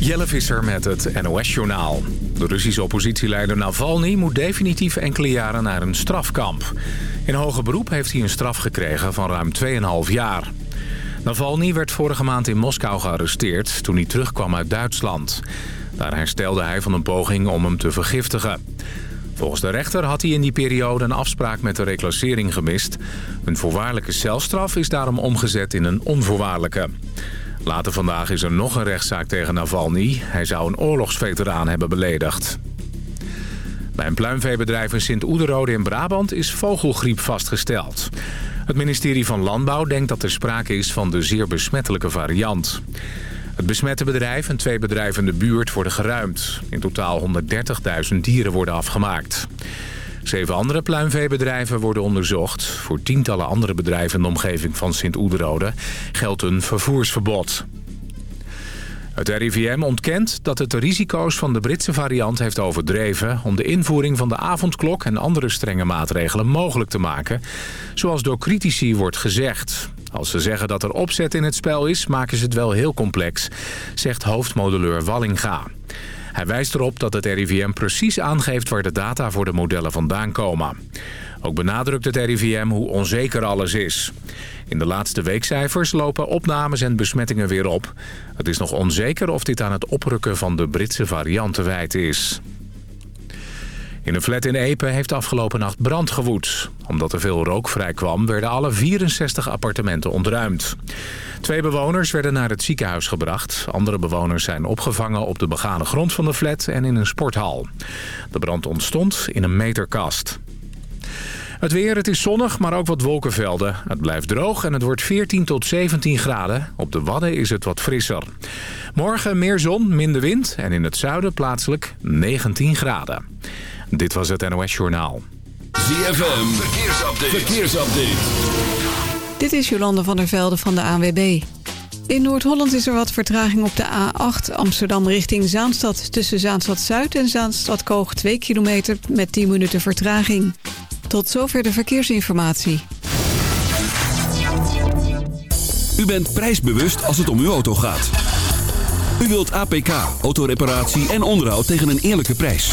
Jelle Visser met het NOS-journaal. De Russische oppositieleider Navalny moet definitief enkele jaren naar een strafkamp. In hoger beroep heeft hij een straf gekregen van ruim 2,5 jaar. Navalny werd vorige maand in Moskou gearresteerd toen hij terugkwam uit Duitsland. Daar herstelde hij van een poging om hem te vergiftigen. Volgens de rechter had hij in die periode een afspraak met de reclassering gemist. Een voorwaardelijke celstraf is daarom omgezet in een onvoorwaardelijke. Later vandaag is er nog een rechtszaak tegen Navalny. Hij zou een oorlogsveteraan hebben beledigd. Bij een pluimveebedrijf in Sint-Oederode in Brabant is vogelgriep vastgesteld. Het ministerie van Landbouw denkt dat er sprake is van de zeer besmettelijke variant. Het besmette bedrijf en twee bedrijven in de buurt worden geruimd. In totaal 130.000 dieren worden afgemaakt. Zeven andere pluimveebedrijven worden onderzocht. Voor tientallen andere bedrijven in de omgeving van Sint-Oederode geldt een vervoersverbod. Het RIVM ontkent dat het de risico's van de Britse variant heeft overdreven... om de invoering van de avondklok en andere strenge maatregelen mogelijk te maken... zoals door critici wordt gezegd. Als ze zeggen dat er opzet in het spel is, maken ze het wel heel complex... zegt hoofdmodelleur Wallinga. Hij wijst erop dat het RIVM precies aangeeft waar de data voor de modellen vandaan komen. Ook benadrukt het RIVM hoe onzeker alles is. In de laatste weekcijfers lopen opnames en besmettingen weer op. Het is nog onzeker of dit aan het oprukken van de Britse variant te wijten is. In een flat in Epe heeft afgelopen nacht brand gewoed. Omdat er veel rook vrij kwam, werden alle 64 appartementen ontruimd. Twee bewoners werden naar het ziekenhuis gebracht. Andere bewoners zijn opgevangen op de begane grond van de flat en in een sporthal. De brand ontstond in een meterkast. Het weer, het is zonnig, maar ook wat wolkenvelden. Het blijft droog en het wordt 14 tot 17 graden. Op de Wadden is het wat frisser. Morgen meer zon, minder wind en in het zuiden plaatselijk 19 graden. Dit was het NOS Journaal. ZFM, verkeersupdate. verkeersupdate. Dit is Jolande van der Velde van de ANWB. In Noord-Holland is er wat vertraging op de A8 Amsterdam richting Zaanstad... tussen Zaanstad-Zuid en Zaanstad-Koog 2 kilometer met 10 minuten vertraging. Tot zover de verkeersinformatie. U bent prijsbewust als het om uw auto gaat. U wilt APK, autoreparatie en onderhoud tegen een eerlijke prijs.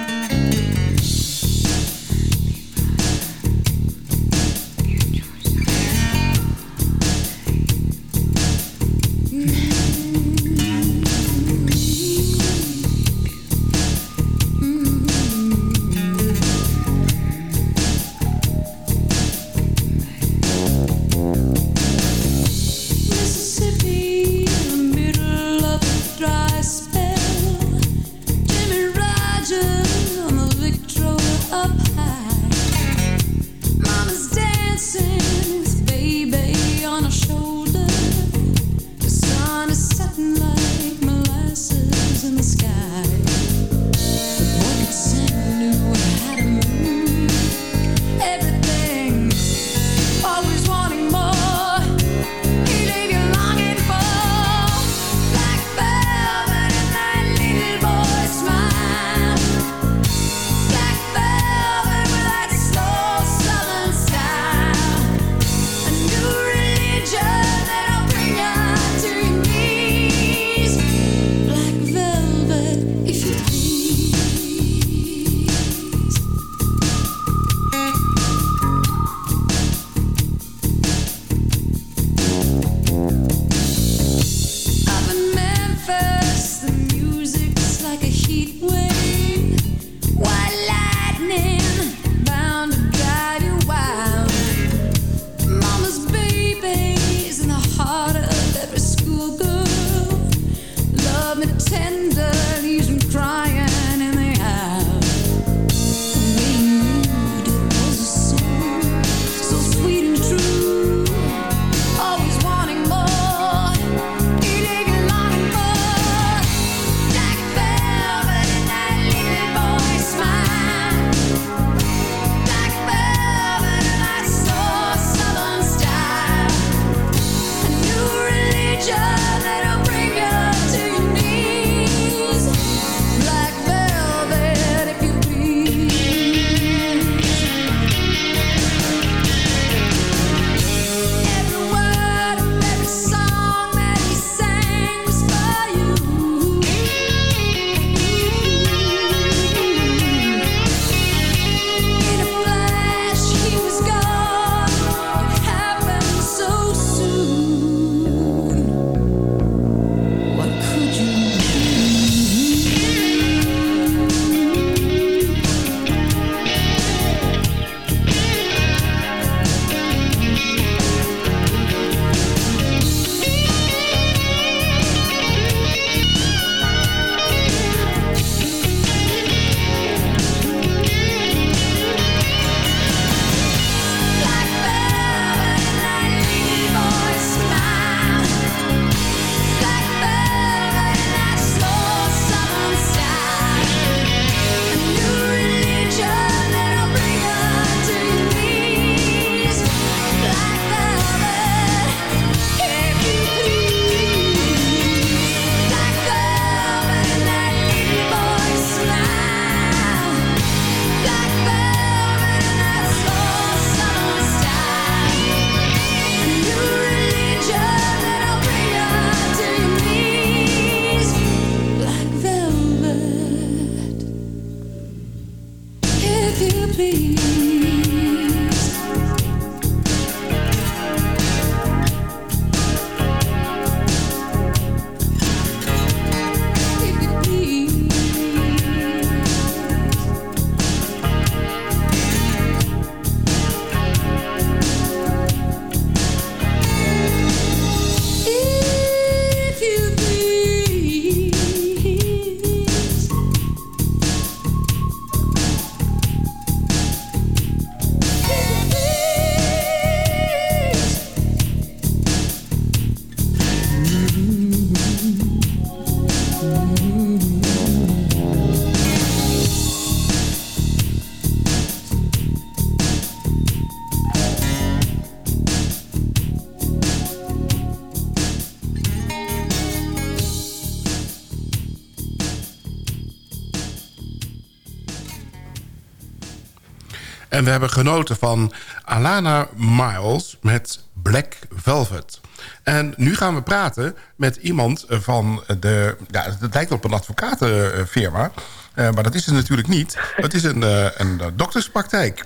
En we hebben genoten van Alana Miles met Black Velvet. En nu gaan we praten met iemand van de... Ja, het lijkt op een advocatenfirma. Uh, maar dat is het natuurlijk niet. Het is een, uh, een dokterspraktijk.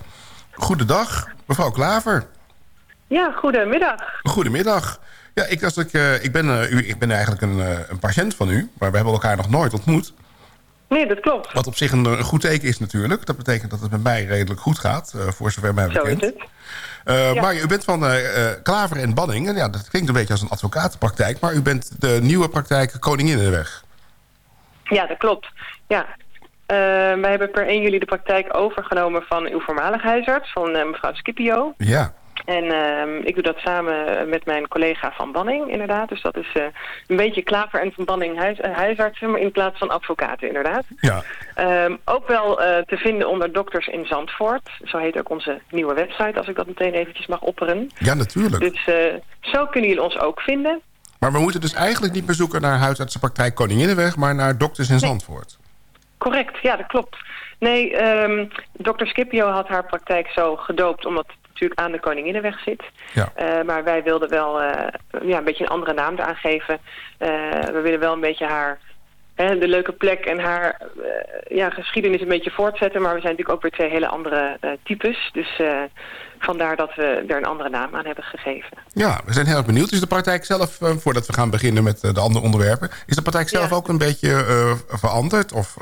Goedendag, mevrouw Klaver. Ja, goedemiddag. Goedemiddag. Ja, ik, als ik, ik, ben, u, ik ben eigenlijk een, een patiënt van u, maar we hebben elkaar nog nooit ontmoet. Nee, dat klopt. Wat op zich een, een, goed teken is natuurlijk. Dat betekent dat het met mij redelijk goed gaat, voor zover mij bekend. Zo is het. Ja. Maar u bent van Klaver en Banning. En ja, dat klinkt een beetje als een advocatenpraktijk. Maar u bent de nieuwe praktijk Koninginnenweg. Ja, dat klopt. Ja. wij hebben per 1 juli de praktijk overgenomen van uw voormalige huisarts, van mevrouw Scipio. Ja. En uh, ik doe dat samen met mijn collega Van Banning, inderdaad. Dus dat is uh, een beetje Klaver en Van Banning huis, huisartsen, maar in plaats van advocaten, inderdaad. Ja. Um, ook wel te vinden onder Dokters in Zandvoort. Zo heet ook onze nieuwe website, als ik dat meteen eventjes mag opperen. Ja, natuurlijk. Dus zo kunnen jullie ons ook vinden. Maar we moeten dus eigenlijk niet meer zoeken naar huisartsenpraktijk Koninginnenweg, maar naar Dokters in nee. Zandvoort. Correct, ja, dat klopt. Nee, um, dokter Scipio had haar praktijk zo gedoopt omdat natuurlijk aan de Koninginnenweg zit. Ja. Uh, maar wij wilden wel uh, ja, een beetje een andere naam eraan geven. Uh, we willen wel een beetje haar, hè, de leuke plek en haar ja, geschiedenis een beetje voortzetten. Maar we zijn natuurlijk ook weer twee hele andere types. Dus vandaar dat we er een andere naam aan hebben gegeven. Ja, we zijn heel erg benieuwd. Is de praktijk zelf, voordat we gaan beginnen met de andere onderwerpen... is de praktijk zelf ja. ook een beetje veranderd? Of...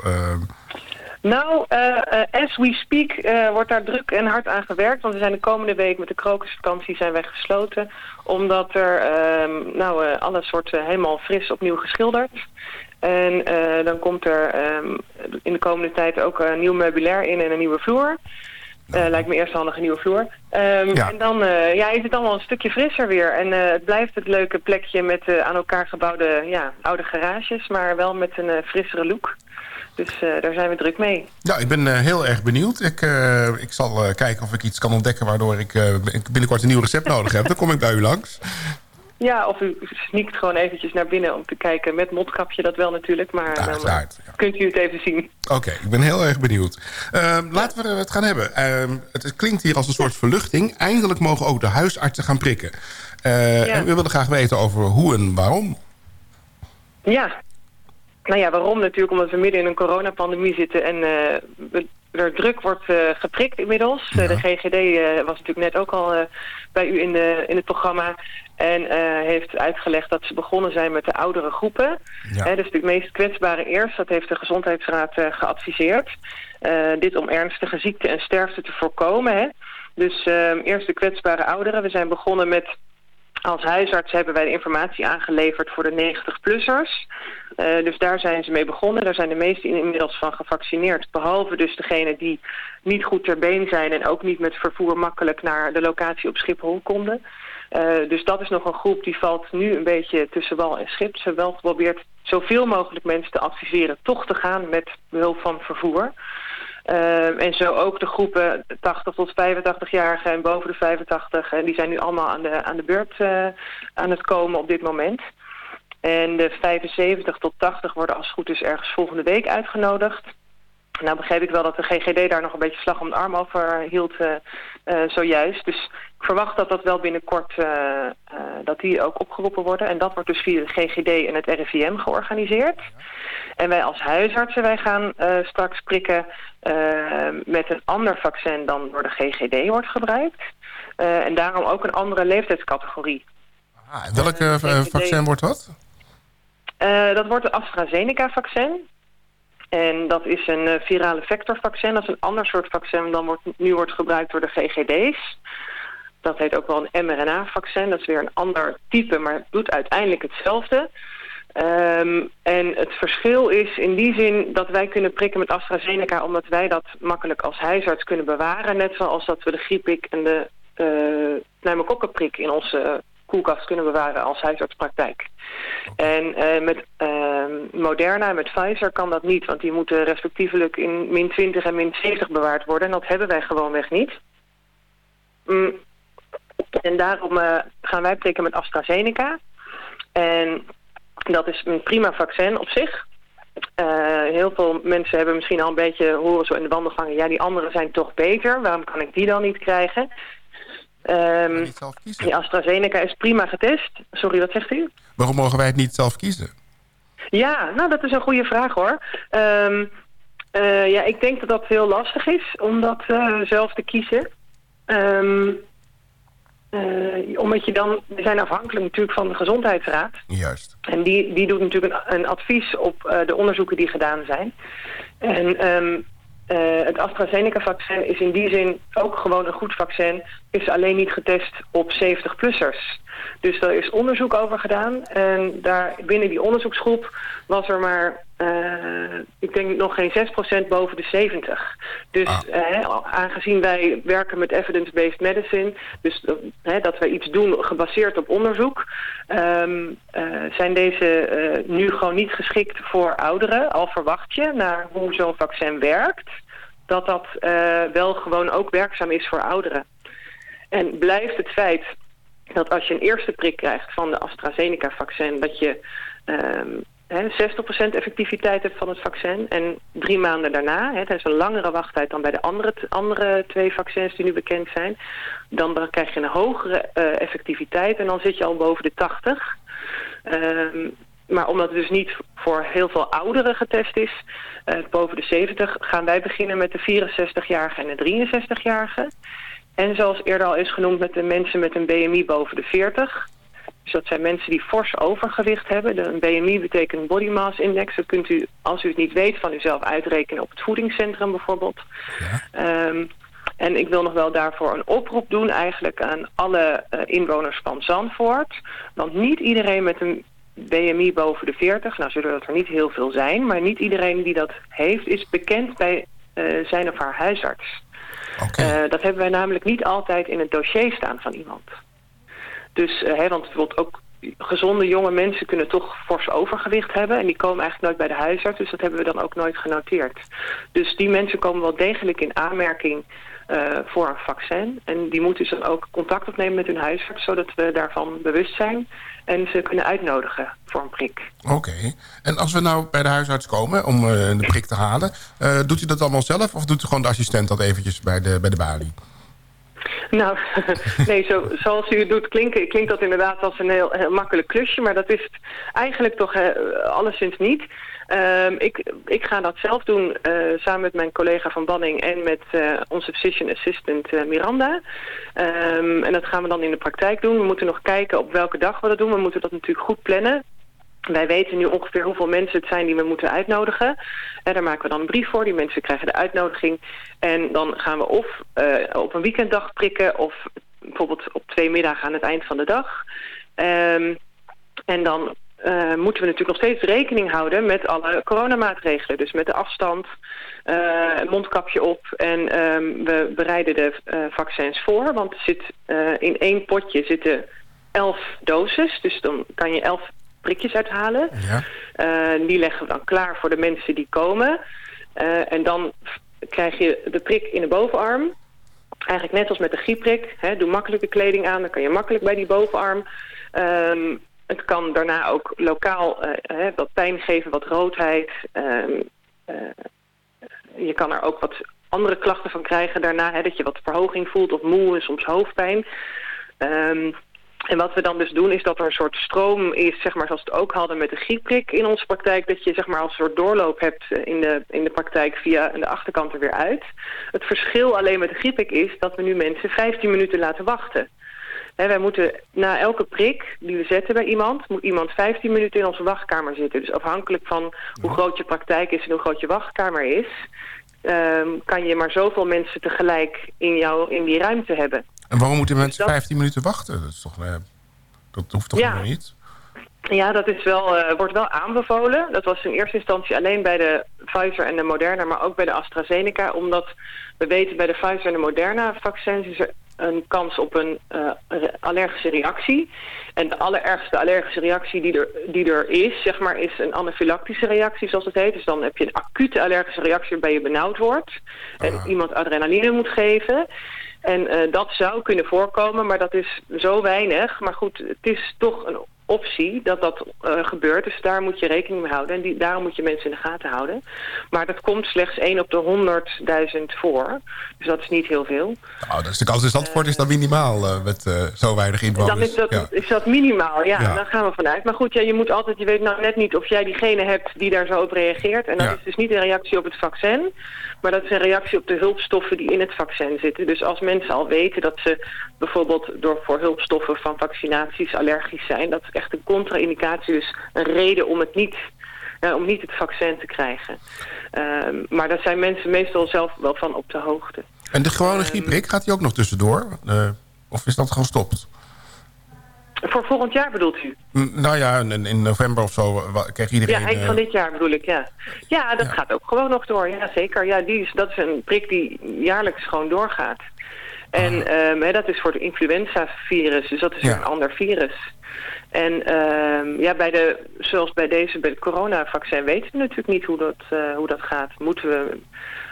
Nou, uh, as we speak uh, wordt daar druk en hard aan gewerkt. Want we zijn de komende week met de krokusvakantie zijn wij gesloten. Omdat er uh, nou, alle soorten helemaal fris opnieuw geschilderd. En dan komt er um, in de komende tijd ook een nieuw meubilair in en een nieuwe vloer. Uh, lijkt me eerst handig een nieuwe vloer. Um, ja. En dan ja, is het allemaal een stukje frisser weer. En het blijft het leuke plekje met aan elkaar gebouwde ja, oude garages, maar wel met een frissere look. Dus uh, daar zijn we druk mee. Ja, ik ben uh, heel erg benieuwd. Ik, uh, ik zal kijken of ik iets kan ontdekken... waardoor ik binnenkort een nieuw recept nodig heb. Dan kom ik bij u langs. Ja, of u sneakt gewoon eventjes naar binnen om te kijken. Met mondkapje dat wel natuurlijk, maar ja, dan ja. kunt u het even zien. Oké, okay, ik ben heel erg benieuwd. Ehm, laten we het gaan hebben. Ehm, het klinkt hier als een soort verluchting. Eindelijk mogen ook de huisartsen gaan prikken. En we willen graag weten over hoe en waarom. Ja, nou ja, waarom natuurlijk? Omdat we midden in een coronapandemie zitten en uh, er druk wordt uh, geprikt inmiddels. Ja. de GGD was natuurlijk net ook al bij u in, de, in het programma en heeft uitgelegd dat ze begonnen zijn met de oudere groepen. Ja. dus de meest kwetsbare eerst, dat heeft de Gezondheidsraad geadviseerd. dit om ernstige ziekte en sterfte te voorkomen. Hè. Dus eerst de kwetsbare ouderen. We zijn begonnen met als huisarts hebben wij de informatie aangeleverd voor de 90-plussers. Uh, dus daar zijn ze mee begonnen. Daar zijn de meesten inmiddels van gevaccineerd. Behalve dus degenen die niet goed ter been zijn... en ook niet met vervoer makkelijk naar de locatie op Schiphol konden. Uh, dus dat is nog een groep die valt nu een beetje tussen wal en schip. Ze hebben wel geprobeerd zoveel mogelijk mensen te adviseren... toch te gaan met behulp van vervoer. Uh, en zo ook de groepen 80 tot 85-jarigen en boven de 85. En die zijn nu allemaal aan de, aan de beurt uh, aan het komen op dit moment. En de 75 tot 80 worden als het goed is ergens volgende week uitgenodigd. Nou begreep ik wel dat de GGD daar nog een beetje slag om de arm over hield uh, uh, zojuist. Dus ik verwacht dat dat wel binnenkort uh, dat die ook opgeroepen worden. En dat wordt dus via de GGD en het RIVM georganiseerd. En wij als huisartsen wij gaan straks prikken met een ander vaccin dan door de GGD wordt gebruikt. en daarom ook een andere leeftijdscategorie. Ah, en welke vaccin wordt dat? Dat wordt het AstraZeneca-vaccin. En dat is een uh, virale vectorvaccin. Dat is een ander soort vaccin dan wordt, nu wordt gebruikt door de GGD's. Dat heet ook wel een mRNA-vaccin. Dat is weer een ander type, maar het doet uiteindelijk hetzelfde. Um, en het verschil is in die zin dat wij kunnen prikken met AstraZeneca... omdat wij dat makkelijk als huisarts kunnen bewaren. Net zoals dat we de griepprik en de uh, pneumokokkenprik in onze koelkast kunnen bewaren als huisartspraktijk. En uh, met uh, Moderna en met Pfizer kan dat niet, want die moeten respectievelijk in min 20 en min 70 bewaard worden. En dat hebben wij gewoonweg niet. Mm. En daarom uh, gaan wij prikken met AstraZeneca. En dat is een prima vaccin op zich. heel veel mensen hebben misschien al een beetje horen zo in de wandelgangen... ja, die anderen zijn toch beter, waarom kan ik die dan niet krijgen? Um, niet zelf kiezen? Die AstraZeneca is prima getest. Sorry, wat zegt u? Waarom mogen wij het niet zelf kiezen? Ja, nou dat is een goede vraag hoor. Um, uh, ja, ik denk dat dat heel lastig is om dat uh, zelf te kiezen. Um, uh, omdat je dan, we zijn afhankelijk natuurlijk van de gezondheidsraad. Juist. En die, die doet natuurlijk een, een advies op de onderzoeken die gedaan zijn. En um, uh, het AstraZeneca-vaccin is in die zin ook gewoon een goed vaccin. Is alleen niet getest op 70-plussers. Dus daar is onderzoek over gedaan. En daar, binnen die onderzoeksgroep was er maar, uh, ik denk nog geen 6% boven de 70. Dus ah. uh, aangezien wij werken met evidence-based medicine... dus uh, dat wij iets doen gebaseerd op onderzoek... Um, zijn deze nu gewoon niet geschikt voor ouderen. Al verwacht je naar hoe zo'n vaccin werkt... dat dat wel gewoon ook werkzaam is voor ouderen. En blijft het feit dat als je een eerste prik krijgt van de AstraZeneca-vaccin... dat je um, he, 60% effectiviteit van het vaccin. En drie maanden daarna, he, dat is een langere wachttijd dan bij de andere, andere twee vaccins die nu bekend zijn... dan krijg je een hogere uh, effectiviteit en dan zit je al boven de 80... Um, maar omdat het dus niet voor heel veel ouderen getest is, uh, boven de 70, gaan wij beginnen met de 64-jarigen en de 63-jarigen. En zoals eerder al is genoemd met de mensen met een BMI boven de 40. Dus dat zijn mensen die fors overgewicht hebben. Een BMI betekent body mass index. Dat kunt u, als u het niet weet, van uzelf uitrekenen op het voedingscentrum bijvoorbeeld. Ja. Um, en ik wil nog wel daarvoor een oproep doen eigenlijk aan alle uh, inwoners van Zandvoort. Want niet iedereen met een BMI boven de 40, nou zullen dat er niet heel veel zijn... maar niet iedereen die dat heeft is bekend bij uh, zijn of haar huisarts. Okay. Uh, dat hebben wij namelijk niet altijd in het dossier staan van iemand. Dus, uh, hè, want bijvoorbeeld ook gezonde jonge mensen kunnen toch fors overgewicht hebben. En die komen eigenlijk nooit bij de huisarts. Dus dat hebben we dan ook nooit genoteerd. Dus die mensen komen wel degelijk in aanmerking uh, voor een vaccin. En die moeten dus dan ook contact opnemen met hun huisarts... zodat we daarvan bewust zijn en ze kunnen uitnodigen voor een prik. Oké. En als we nou bij de huisarts komen om uh, de prik te halen... Doet u dat allemaal zelf of doet u gewoon de assistent dat eventjes bij de, bij de balie? Nou, nee, zo, zoals u het doet klinkt, klinkt dat inderdaad als een heel, heel makkelijk klusje... maar dat is het eigenlijk toch alleszins niet... Um, ik, ik ga dat zelf doen uh, samen met mijn collega van Banning en met uh, onze physician assistant uh, Miranda. Um, en dat gaan we dan in de praktijk doen. We moeten nog kijken op welke dag we dat doen. We moeten dat natuurlijk goed plannen. Wij weten nu ongeveer hoeveel mensen het zijn die we moeten uitnodigen. En daar maken we dan een brief voor. Die mensen krijgen de uitnodiging. En dan gaan we of uh, op een weekenddag prikken... of bijvoorbeeld op twee middagen aan het eind van de dag. Um, en dan uh, moeten we natuurlijk nog steeds rekening houden met alle coronamaatregelen. Dus met de afstand, uh, mondkapje op en um, we bereiden de vaccins voor. Want zit, in één potje zitten elf doses, dus dan kan je elf prikjes uithalen. Ja. die leggen we dan klaar voor de mensen die komen. en dan krijg je de prik in de bovenarm. Eigenlijk net als met de griepprik. Hè, doe makkelijke kleding aan, dan kan je makkelijk bij die bovenarm... Um, het kan daarna ook lokaal uh, wat pijn geven, wat roodheid. Uh, je kan er ook wat andere klachten van krijgen daarna. Hè, dat je wat verhoging voelt of moe en soms hoofdpijn. Um, en wat we dan dus doen is dat er een soort stroom is, zeg maar zoals we het ook hadden met de griepprik in onze praktijk. Dat je zeg maar als een soort doorloop hebt in de, in de praktijk via de achterkant er weer uit. Het verschil alleen met de griepprik is dat we nu mensen 15 minuten laten wachten. He, wij moeten na elke prik die we zetten bij iemand... moet iemand 15 minuten in onze wachtkamer zitten. Dus afhankelijk van hoe groot je praktijk is en hoe groot je wachtkamer is... Um, kan je maar zoveel mensen tegelijk in, jou, in die ruimte hebben. En waarom moeten mensen dus dat... 15 minuten wachten? Dat, is toch, uh, dat hoeft toch ja. niet? Ja, dat is wel, uh, wordt wel aanbevolen. Dat was in eerste instantie alleen bij de Pfizer en de Moderna, maar ook bij de AstraZeneca. Omdat we weten bij de Pfizer en de Moderna vaccins is er een kans op een uh, allergische reactie. En de allerergste allergische reactie die er, die er is, zeg maar, is een anafylactische reactie, zoals het heet. Dus dan heb je een acute allergische reactie waarbij je benauwd wordt. En ah. iemand adrenaline moet geven. En uh, dat zou kunnen voorkomen, maar dat is zo weinig. Maar goed, het is toch een optie dat dat gebeurt. Dus daar moet je rekening mee houden. En die, daarom moet je mensen in de gaten houden. Maar dat komt slechts 1 op de 100.000 voor. Dus dat is niet heel veel. Nou, dus de kans in Zandvoort is dan minimaal met zo weinig inwoners. Dan is dat, is dat minimaal, ja, ja. Daar gaan we vanuit. Maar goed, ja, je moet altijd, je weet nou net niet of jij diegene hebt die daar zo op reageert. En dat is dus niet een reactie op het vaccin. Maar dat is een reactie op de hulpstoffen die in het vaccin zitten. Dus als mensen al weten dat ze bijvoorbeeld door voor hulpstoffen van vaccinaties allergisch zijn... dat is echt een contra-indicatie, dus een reden om het niet, uh, om niet het vaccin te krijgen. Uh, maar daar zijn mensen meestal zelf wel van op de hoogte. En de gewone ehm, griepprik, gaat die ook nog tussendoor? Uh, of is dat gewoon gestopt? Voor volgend jaar bedoelt u? Nou ja, in, in november of zo krijgt iedereen... Ja, eind van dit jaar bedoel ik, ja. Ja, dat gaat ook gewoon nog door, ja zeker. Ja, die is, dat is een prik die jaarlijks gewoon doorgaat. En um, dat is voor het influenza-virus, dus dat is een ander virus. En um, ja, bij de, zoals bij deze, bij het coronavaccin weten we natuurlijk niet hoe dat, uh, hoe dat gaat. Moeten we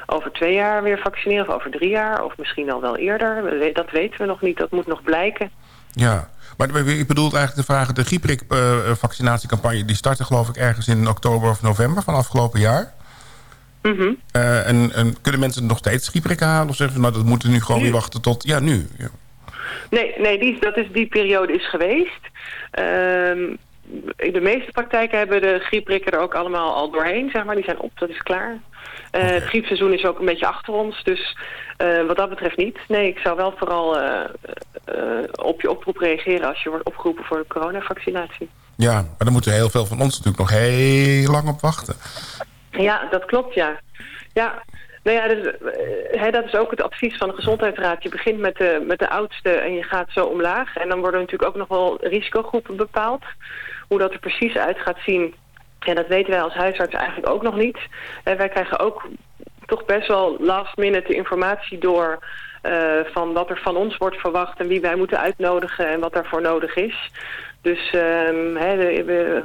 over twee jaar weer vaccineren of over drie jaar of misschien al wel eerder? Dat weten we nog niet, dat moet nog blijken. Ja, maar ik bedoel eigenlijk te vragen... de grieprik-vaccinatiecampagne... Die startte geloof ik ergens in oktober of november van afgelopen jaar. Mm -hmm. uh, en, en, kunnen mensen nog steeds grieprik halen? Of zeggen ze, nou, dat moeten nu gewoon weer wachten tot... Ja, nu. Ja. Nee, nee die, dat is, die periode is geweest. Uh, de meeste praktijken hebben de griepprikken er ook allemaal al doorheen, zeg maar. Die zijn op, dat is klaar. Uh, Het griepseizoen is ook een beetje achter ons, dus uh, wat dat betreft niet. Nee, ik zou wel vooral uh, op je oproep reageren als je wordt opgeroepen voor de coronavaccinatie. Ja, maar dan moeten heel veel van ons natuurlijk nog heel lang op wachten. Ja, dat klopt, ja. Ja, nou ja, dus, he, dat is ook het advies van de Gezondheidsraad. Je begint met de, met de oudste en je gaat zo omlaag. En dan worden natuurlijk ook nog wel risicogroepen bepaald. Hoe dat er precies uit gaat zien, en dat weten wij als huisarts eigenlijk ook nog niet. En wij krijgen ook toch best wel last minute informatie door... Uh, van wat er van ons wordt verwacht en wie wij moeten uitnodigen en wat daarvoor nodig is. Dus he, we,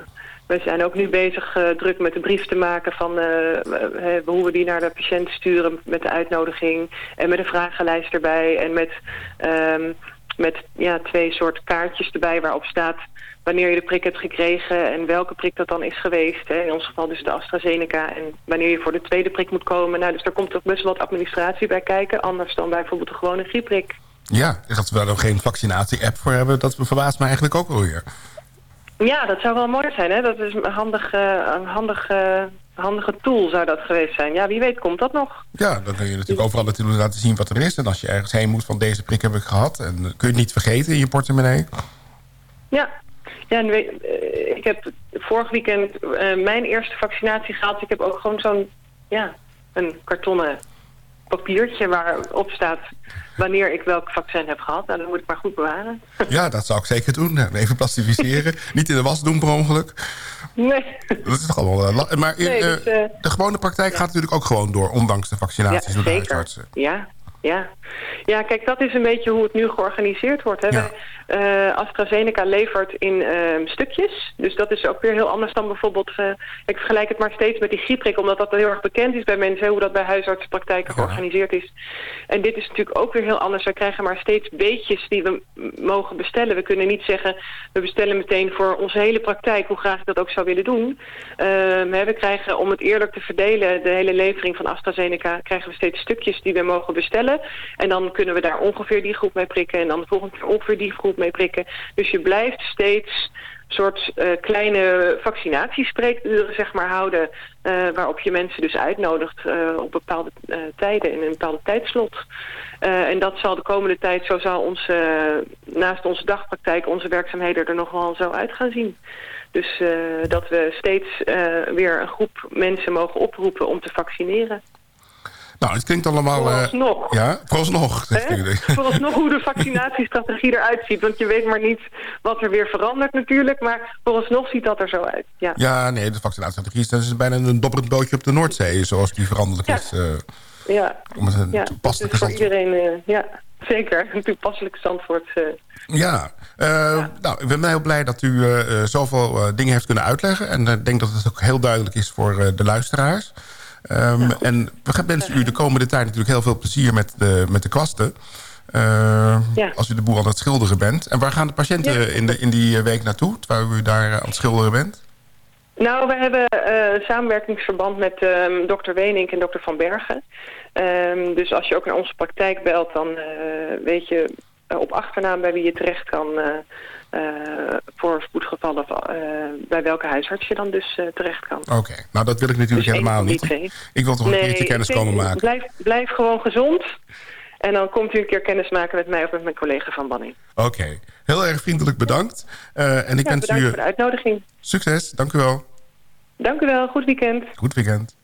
we zijn ook nu bezig uh, druk met de brief te maken van uh, hoe we die naar de patiënt sturen met de uitnodiging en met een vragenlijst erbij en met, um, met ja, twee soort kaartjes erbij waarop staat wanneer je de prik hebt gekregen en welke prik dat dan is geweest. Hè. In ons geval dus de AstraZeneca en wanneer je voor de tweede prik moet komen. Nou, dus daar komt ook best wel wat administratie bij kijken, anders dan bijvoorbeeld de gewone griepprik. Ja, dat we er geen vaccinatie-app voor hebben, dat verbaast me eigenlijk ook wel weer. Ja, dat zou wel mooi zijn. Hè? Dat is een handige, een handige, handige tool zou dat geweest zijn. Ja, wie weet komt dat nog. Ja, dan kun je natuurlijk overal natuurlijk laten zien wat er is. En als je ergens heen moet van deze prik heb ik gehad. En kun je het niet vergeten in je portemonnee. Ja, ja, en weet, ik heb vorig weekend uh, mijn eerste vaccinatie gehad. Ik heb ook gewoon zo'n, ja, een kartonnen papiertje waarop staat wanneer ik welk vaccin heb gehad. Nou, dan moet ik maar goed bewaren. Ja, dat zou ik zeker doen. Even plastificeren. Niet in de was doen per ongeluk. Nee. Dat is toch allemaal... Maar nee, uh, dus, uh, de gewone praktijk ja. gaat natuurlijk ook gewoon door... ondanks de vaccinaties ja, door de huisartsen. Ja, ja. ja, kijk, dat is een beetje hoe het nu georganiseerd wordt. Hè. Ja. Uh, AstraZeneca levert in uh, stukjes. Dus dat is ook weer heel anders dan bijvoorbeeld... Uh, ik vergelijk het maar steeds met die grieprik... omdat dat heel erg bekend is bij mensen... hoe dat bij huisartsenpraktijken ja. georganiseerd is. En dit is natuurlijk ook weer heel anders. We krijgen maar steeds beetjes die we mogen bestellen. We kunnen niet zeggen... we bestellen meteen voor onze hele praktijk... hoe graag ik dat ook zou willen doen. Ehm, we krijgen, om het eerlijk te verdelen... de hele levering van AstraZeneca... krijgen we steeds stukjes die we mogen bestellen. En dan kunnen we daar ongeveer die groep mee prikken... en dan de volgende keer ongeveer die groep mee prikken. Dus je blijft steeds soort uh, kleine vaccinatiespreekuren zeg maar, houden... Uh, waarop je mensen dus uitnodigt uh, op bepaalde tijden in een bepaalde tijdslot. en dat zal de komende tijd, zo zal onze, naast onze dagpraktijk... onze werkzaamheden er nog wel zo uit gaan zien. Dus dat we steeds weer een groep mensen mogen oproepen om te vaccineren. Nou, het klinkt allemaal... Vooralsnog. Uh, ja, vooralsnog. Vooralsnog hoe de vaccinatiestrategie eruit ziet. Want je weet maar niet wat er weer verandert natuurlijk. Maar vooralsnog ziet dat er zo uit. Ja, ja nee, de vaccinatiestrategie is, is bijna een dobberend bootje op de Noordzee. Zoals die veranderlijk ja. is. Uh, ja. Om het een ja. toepasselijke dus voor iedereen, uh, ja, zeker. Een toepasselijk standwoord. Ja, ja, nou, ik ben heel blij dat u zoveel dingen heeft kunnen uitleggen. En ik denk dat het ook heel duidelijk is voor de luisteraars. Um, ja, en we wensen u de komende tijd natuurlijk heel veel plezier met de, met de kwasten. Ja. Als u de boel aan het schilderen bent. En waar gaan de patiënten in, de, in die week naartoe, terwijl u daar aan het schilderen bent? Nou, we hebben uh, samenwerkingsverband met um, dokter Wenink en dokter Van Bergen. Um, dus als je ook naar onze praktijk belt, dan uh, weet je op achternaam bij wie je terecht kan voor spoedgevallen, bij welke huisarts je dan dus terecht kan. Oké, nou dat wil ik natuurlijk dus helemaal niet. Ik wil toch een keertje kennis komen maken. Blijf, blijf gewoon gezond. En dan komt u een keer kennis maken met mij of met mijn collega van Banning. Oké, heel erg vriendelijk bedankt. Uh, en ik ja, wens u voor de uitnodiging. Succes, dank u wel. Dank u wel, goed weekend. Goed weekend.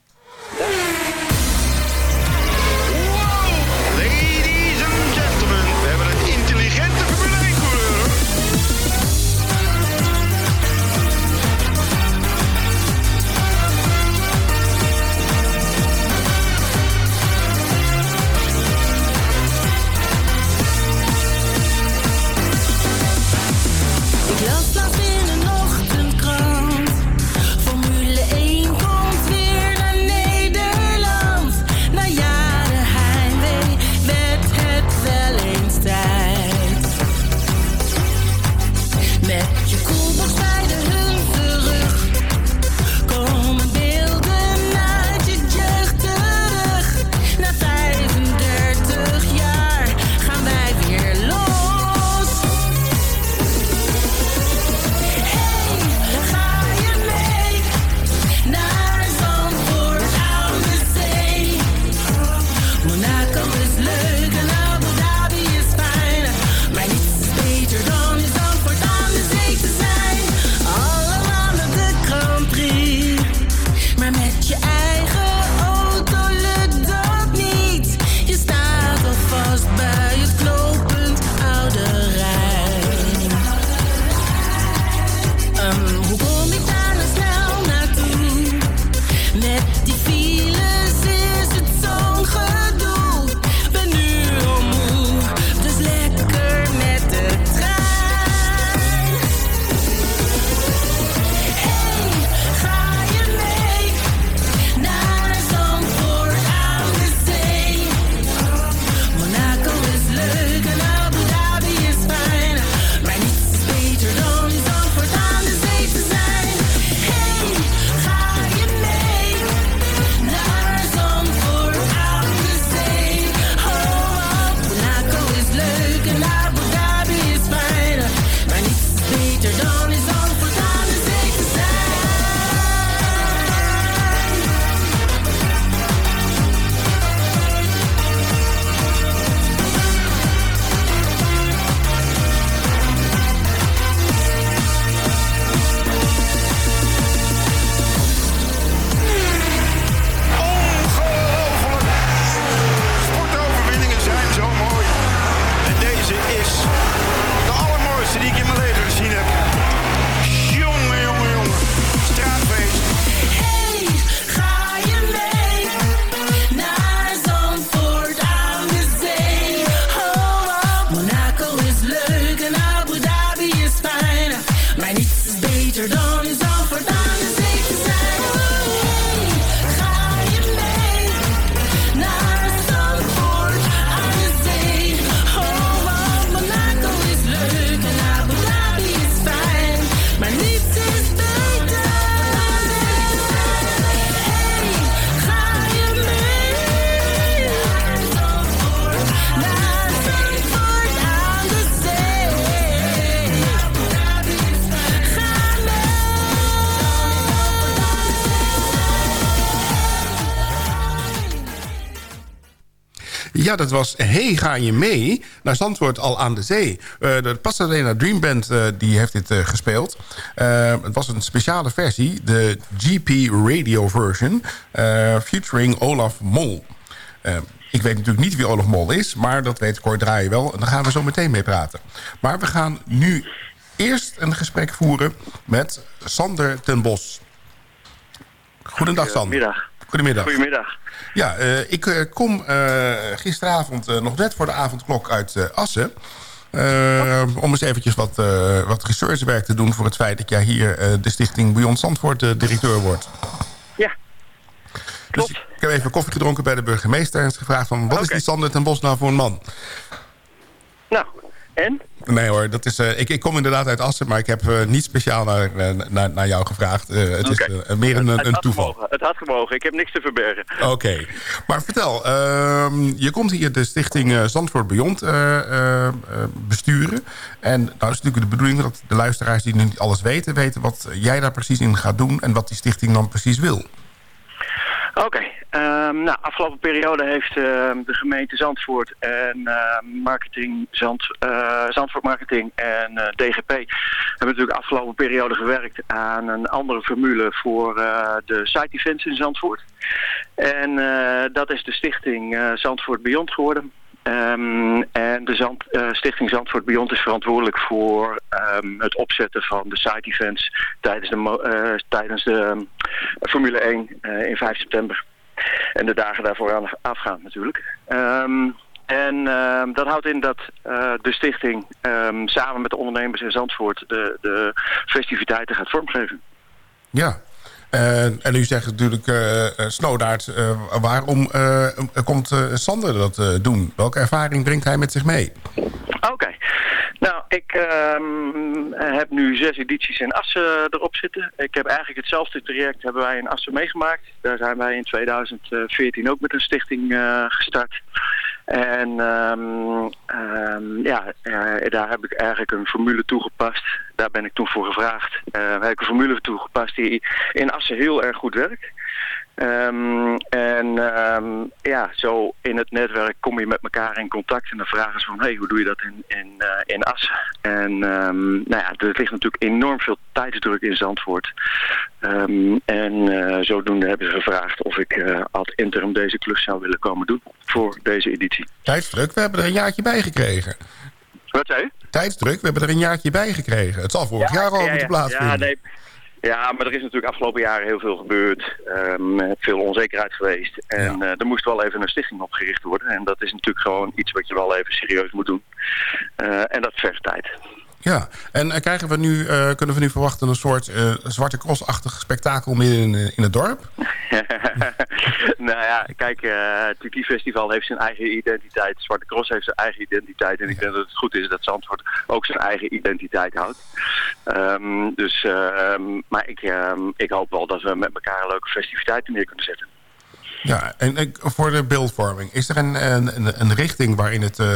Dat was Hey, ga je mee? Naar Zandvoort al aan de zee. Uh, de Pasadena Dream Band uh, die heeft dit uh, gespeeld. het was een speciale versie, de GP Radio version... featuring Olaf Mol. ik weet natuurlijk niet wie Olaf Mol is, maar dat weet Cor Draaien wel. En daar gaan we zo meteen mee praten. Maar we gaan nu eerst een gesprek voeren met Sander ten Bos. Goedendag, Sander. Goedemiddag. Goedemiddag. Ja, uh, ik uh, kom uh, gisteravond nog net voor de avondklok uit Assen. om eens eventjes wat, wat researchwerk te doen... voor het feit dat jij hier de stichting Beyond Zandvoort directeur wordt. Ja, Dus ik heb even koffie gedronken bij de burgemeester... en gevraagd van wat okay. is die Sander ten Bos nou voor een man? Nou, en? Nee hoor, dat is, uh, ik, ik kom inderdaad uit Assen, maar ik heb uh, niet speciaal naar, naar, naar jou gevraagd. Uh, het okay. is meer een, toeval. Gemogen. Het had gemogen, ik heb niks te verbergen. Oké, okay. maar vertel, ehm, je komt hier de stichting Zandvoort Beyond besturen. En nou is natuurlijk de bedoeling dat de luisteraars die nu niet alles weten... weten wat jij daar precies in gaat doen en wat die stichting dan precies wil. Oké, okay. um, nou, afgelopen periode heeft uh, de gemeente Zandvoort en uh, marketing, Zand, uh, Zandvoort Marketing en DGP hebben natuurlijk afgelopen periode gewerkt aan een andere formule voor de site events in Zandvoort. En dat is de stichting Zandvoort Beyond geworden. Um, en de Zand, uh, Stichting Zandvoort Beyond is verantwoordelijk voor um, het opzetten van de side events tijdens de, uh, tijdens de um, Formule 1 uh, in 5 september. En de dagen daarvoor aan afgaan natuurlijk. en dat houdt in dat de stichting samen met de ondernemers in Zandvoort de, de festiviteiten gaat vormgeven. Ja, en u zegt natuurlijk, uh, Snowdaard, uh, waarom komt Sander dat doen? Welke ervaring brengt hij met zich mee? Oké. Nou, ik um, heb nu zes edities in Assen erop zitten. Ik heb eigenlijk hetzelfde traject hebben wij in Assen meegemaakt. Daar zijn wij in 2014 ook met een stichting gestart. En um, um, ja, uh, daar heb ik eigenlijk een formule toegepast. Daar ben ik toen voor gevraagd. Uh, heb ik een formule toegepast die in Assen heel erg goed werkt. Um, en um, ja, zo in het netwerk kom je met elkaar in contact en dan vragen ze van, hé, hey, hoe doe je dat in, in, uh, in Assen? En um, nou ja, er ligt natuurlijk enorm veel tijdsdruk in Zandvoort. en uh, zodoende hebben ze gevraagd of ik uh, ad interim deze klus zou willen komen doen voor deze editie. Tijdsdruk, we hebben er een jaartje bij gekregen. Wat zei je? Tijdsdruk, we hebben er een jaartje bij gekregen. Het zal vorig ja, jaar al ja, moeten plaatsvinden. Ja, nee. Ja, maar er is natuurlijk afgelopen jaren heel veel gebeurd. Um, veel onzekerheid geweest. En ja. uh, er moest wel even een stichting opgericht worden. En dat is natuurlijk gewoon iets wat je wel even serieus moet doen. Uh, en dat vergt tijd. Ja, en uh, krijgen we nu, uh, kunnen we nu verwachten een soort uh, zwarte cross-achtig spektakel midden in, in het dorp? nou ja, kijk, het Tuki Festival heeft zijn eigen identiteit. Zwarte Cross heeft zijn eigen identiteit. En ik denk dat het goed is dat Zandvoort ook zijn eigen identiteit houdt. Um, dus, um, maar ik, um, ik hoop wel dat we met elkaar leuke festiviteiten neer kunnen zetten. Ja, en voor de beeldvorming. Is er een, een, een richting waarin het, uh,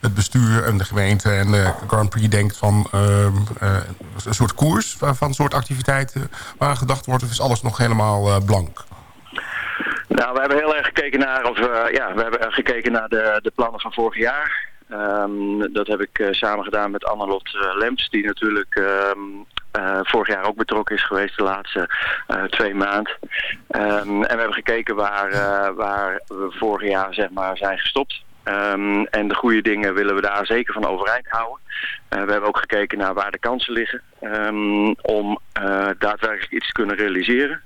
het bestuur en de gemeente en de Grand Prix denkt van uh, uh, een soort koers van een soort activiteiten waar gedacht wordt of is alles nog helemaal blank? Nou, we hebben heel erg gekeken naar, of, ja, we hebben gekeken naar de, de plannen van vorig jaar. Um, dat heb ik samen gedaan met Annelot Lems, die natuurlijk um, uh, vorig jaar ook betrokken is geweest de laatste twee maanden. Um, en we hebben gekeken waar, waar we vorig jaar zeg maar, zijn gestopt. Um, en de goede dingen willen we daar zeker van overeind houden. Uh, we hebben ook gekeken naar waar de kansen liggen um, om uh, daadwerkelijk iets te kunnen realiseren.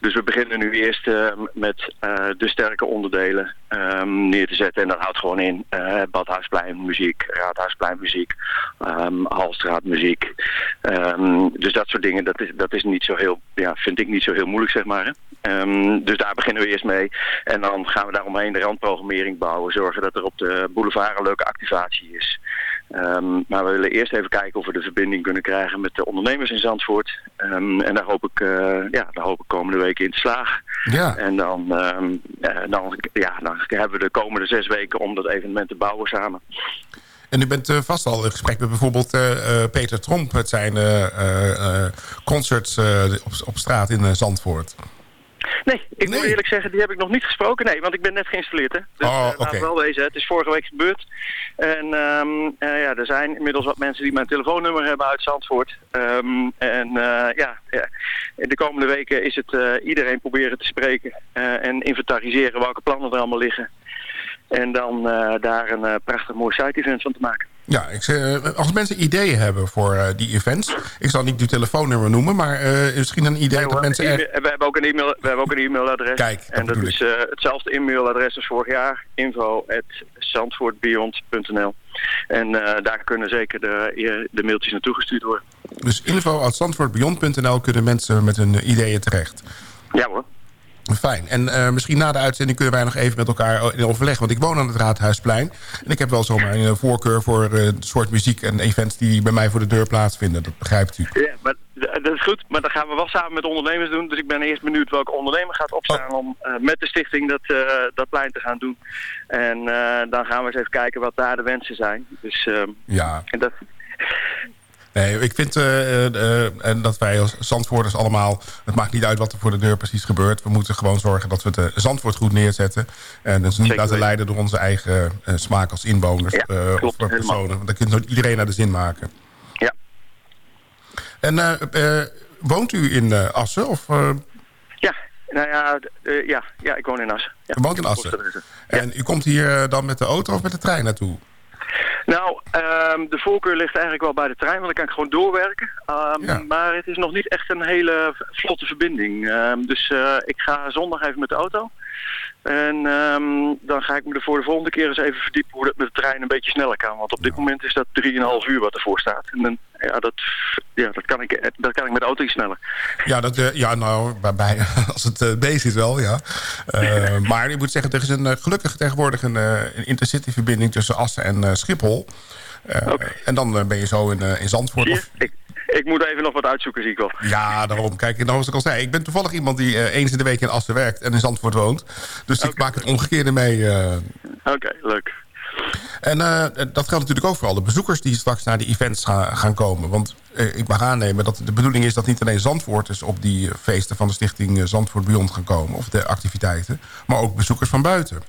Dus we beginnen nu eerst uh, met de sterke onderdelen um, neer te zetten. En dat houdt gewoon in Badhuisplein muziek, Raadhuisplein muziek, Halstraat muziek. dus dat soort dingen, dat is, dat is niet zo heel, ja, vind ik niet zo heel moeilijk zeg maar. Um, dus daar beginnen we eerst mee. En dan gaan we daaromheen de randprogrammering bouwen. Zorgen dat er op de boulevard een leuke activatie is. Um, maar we willen eerst even kijken of we de verbinding kunnen krijgen met de ondernemers in Zandvoort. Um, en daar hoop ik, uh, ja, daar hoop ik komende weken in te slagen. Ja. En dan, uh, dan, ja, dan hebben we de komende zes weken om dat evenement te bouwen samen. En u bent uh, vast al in gesprek met bijvoorbeeld uh, Peter Tromp... met zijn concerts op, op straat in Zandvoort. Nee, ik nee. moet eerlijk zeggen, die heb ik nog niet gesproken. Nee, want ik ben net geïnstalleerd. Hè. Dus oh, uh, okay. wel wezen, het is vorige week gebeurd. En um, uh, ja, er zijn inmiddels wat mensen die mijn telefoonnummer hebben uit Zandvoort. Um, en uh, ja, ja, de komende weken is het iedereen proberen te spreken en inventariseren welke plannen er allemaal liggen. En dan daar een prachtig mooi site-event van te maken. Ja, ik, uh, als mensen ideeën hebben voor uh, die events... ik zal niet uw telefoonnummer noemen... maar uh, misschien een idee nee, dat mensen... E we, hebben ook een e-mail, we hebben ook een e-mailadres. Kijk, En dat is hetzelfde e-mailadres als vorig jaar. info.zandvoortbeyond.nl En daar kunnen zeker de, de mailtjes naartoe gestuurd worden. Dus info.zandvoortbeyond.nl kunnen mensen met hun ideeën terecht? Ja hoor. Fijn. En uh, misschien na de uitzending kunnen wij nog even met elkaar in overleg. Want ik woon aan het Raadhuisplein. En ik heb wel zomaar een voorkeur voor uh, het soort muziek en events die bij mij voor de deur plaatsvinden. Dat begrijpt u. Ja, maar dat is goed. Maar dat gaan we wel samen met ondernemers doen. Dus ik ben eerst benieuwd welke ondernemer gaat opstaan oh. om uh, met de stichting dat, dat plein te gaan doen. En dan gaan we eens even kijken wat daar de wensen zijn. Dus ja. En dat, Nee, ik vind uh, uh, dat wij als Zandvoorters allemaal... het maakt niet uit wat er voor de deur precies gebeurt. We moeten gewoon zorgen dat we de Zandvoort goed neerzetten. En dus niet laten leiden door onze eigen smaak als inwoners ja, of personen. Want dan kunt nooit iedereen naar de zin maken. Ja. En woont u in Assen? Of, Ja, nou ja, ja, ja, ik woon in Assen. Ja. U woont in Assen. En u komt hier dan met de auto of met de trein naartoe? Nou, um, de voorkeur ligt eigenlijk wel bij de trein, want dan kan ik gewoon doorwerken. Um, ja. Maar het is nog niet echt een hele vlotte verbinding. Um, dus uh, ik ga zondag even met de auto. En dan ga ik me er voor de volgende keer eens even verdiepen hoe dat met de trein een beetje sneller kan. Want op dit moment is dat 3,5 uur wat ervoor staat. En dan, ja, dat, ja, dat, kan ik, dat kan ik met de auto iets sneller. Ja, dat, uh, ja nou, bij, als het uh, bezig is wel, ja. Uh, maar ik moet zeggen, er is een, gelukkig tegenwoordig een, een intercity-verbinding tussen Assen en Schiphol. Okay. En dan ben je zo in, in Zandvoort. Of... Ik, ik moet even nog wat uitzoeken, zie ik wel. Ja, daarom. Kijk, nou, zoals ik al zei, ik ben toevallig iemand die eens in de week in Assen werkt en in Zandvoort woont. Dus okay. ik maak het omgekeerde mee. Oké, okay, leuk. En uh, dat geldt natuurlijk ook voor alle bezoekers die straks naar die events gaan, gaan komen. Want ik mag aannemen dat de bedoeling is dat niet alleen Zandvoorters op die feesten van de stichting Zandvoort Beyond gaan komen. Of de activiteiten. Maar ook bezoekers van buiten.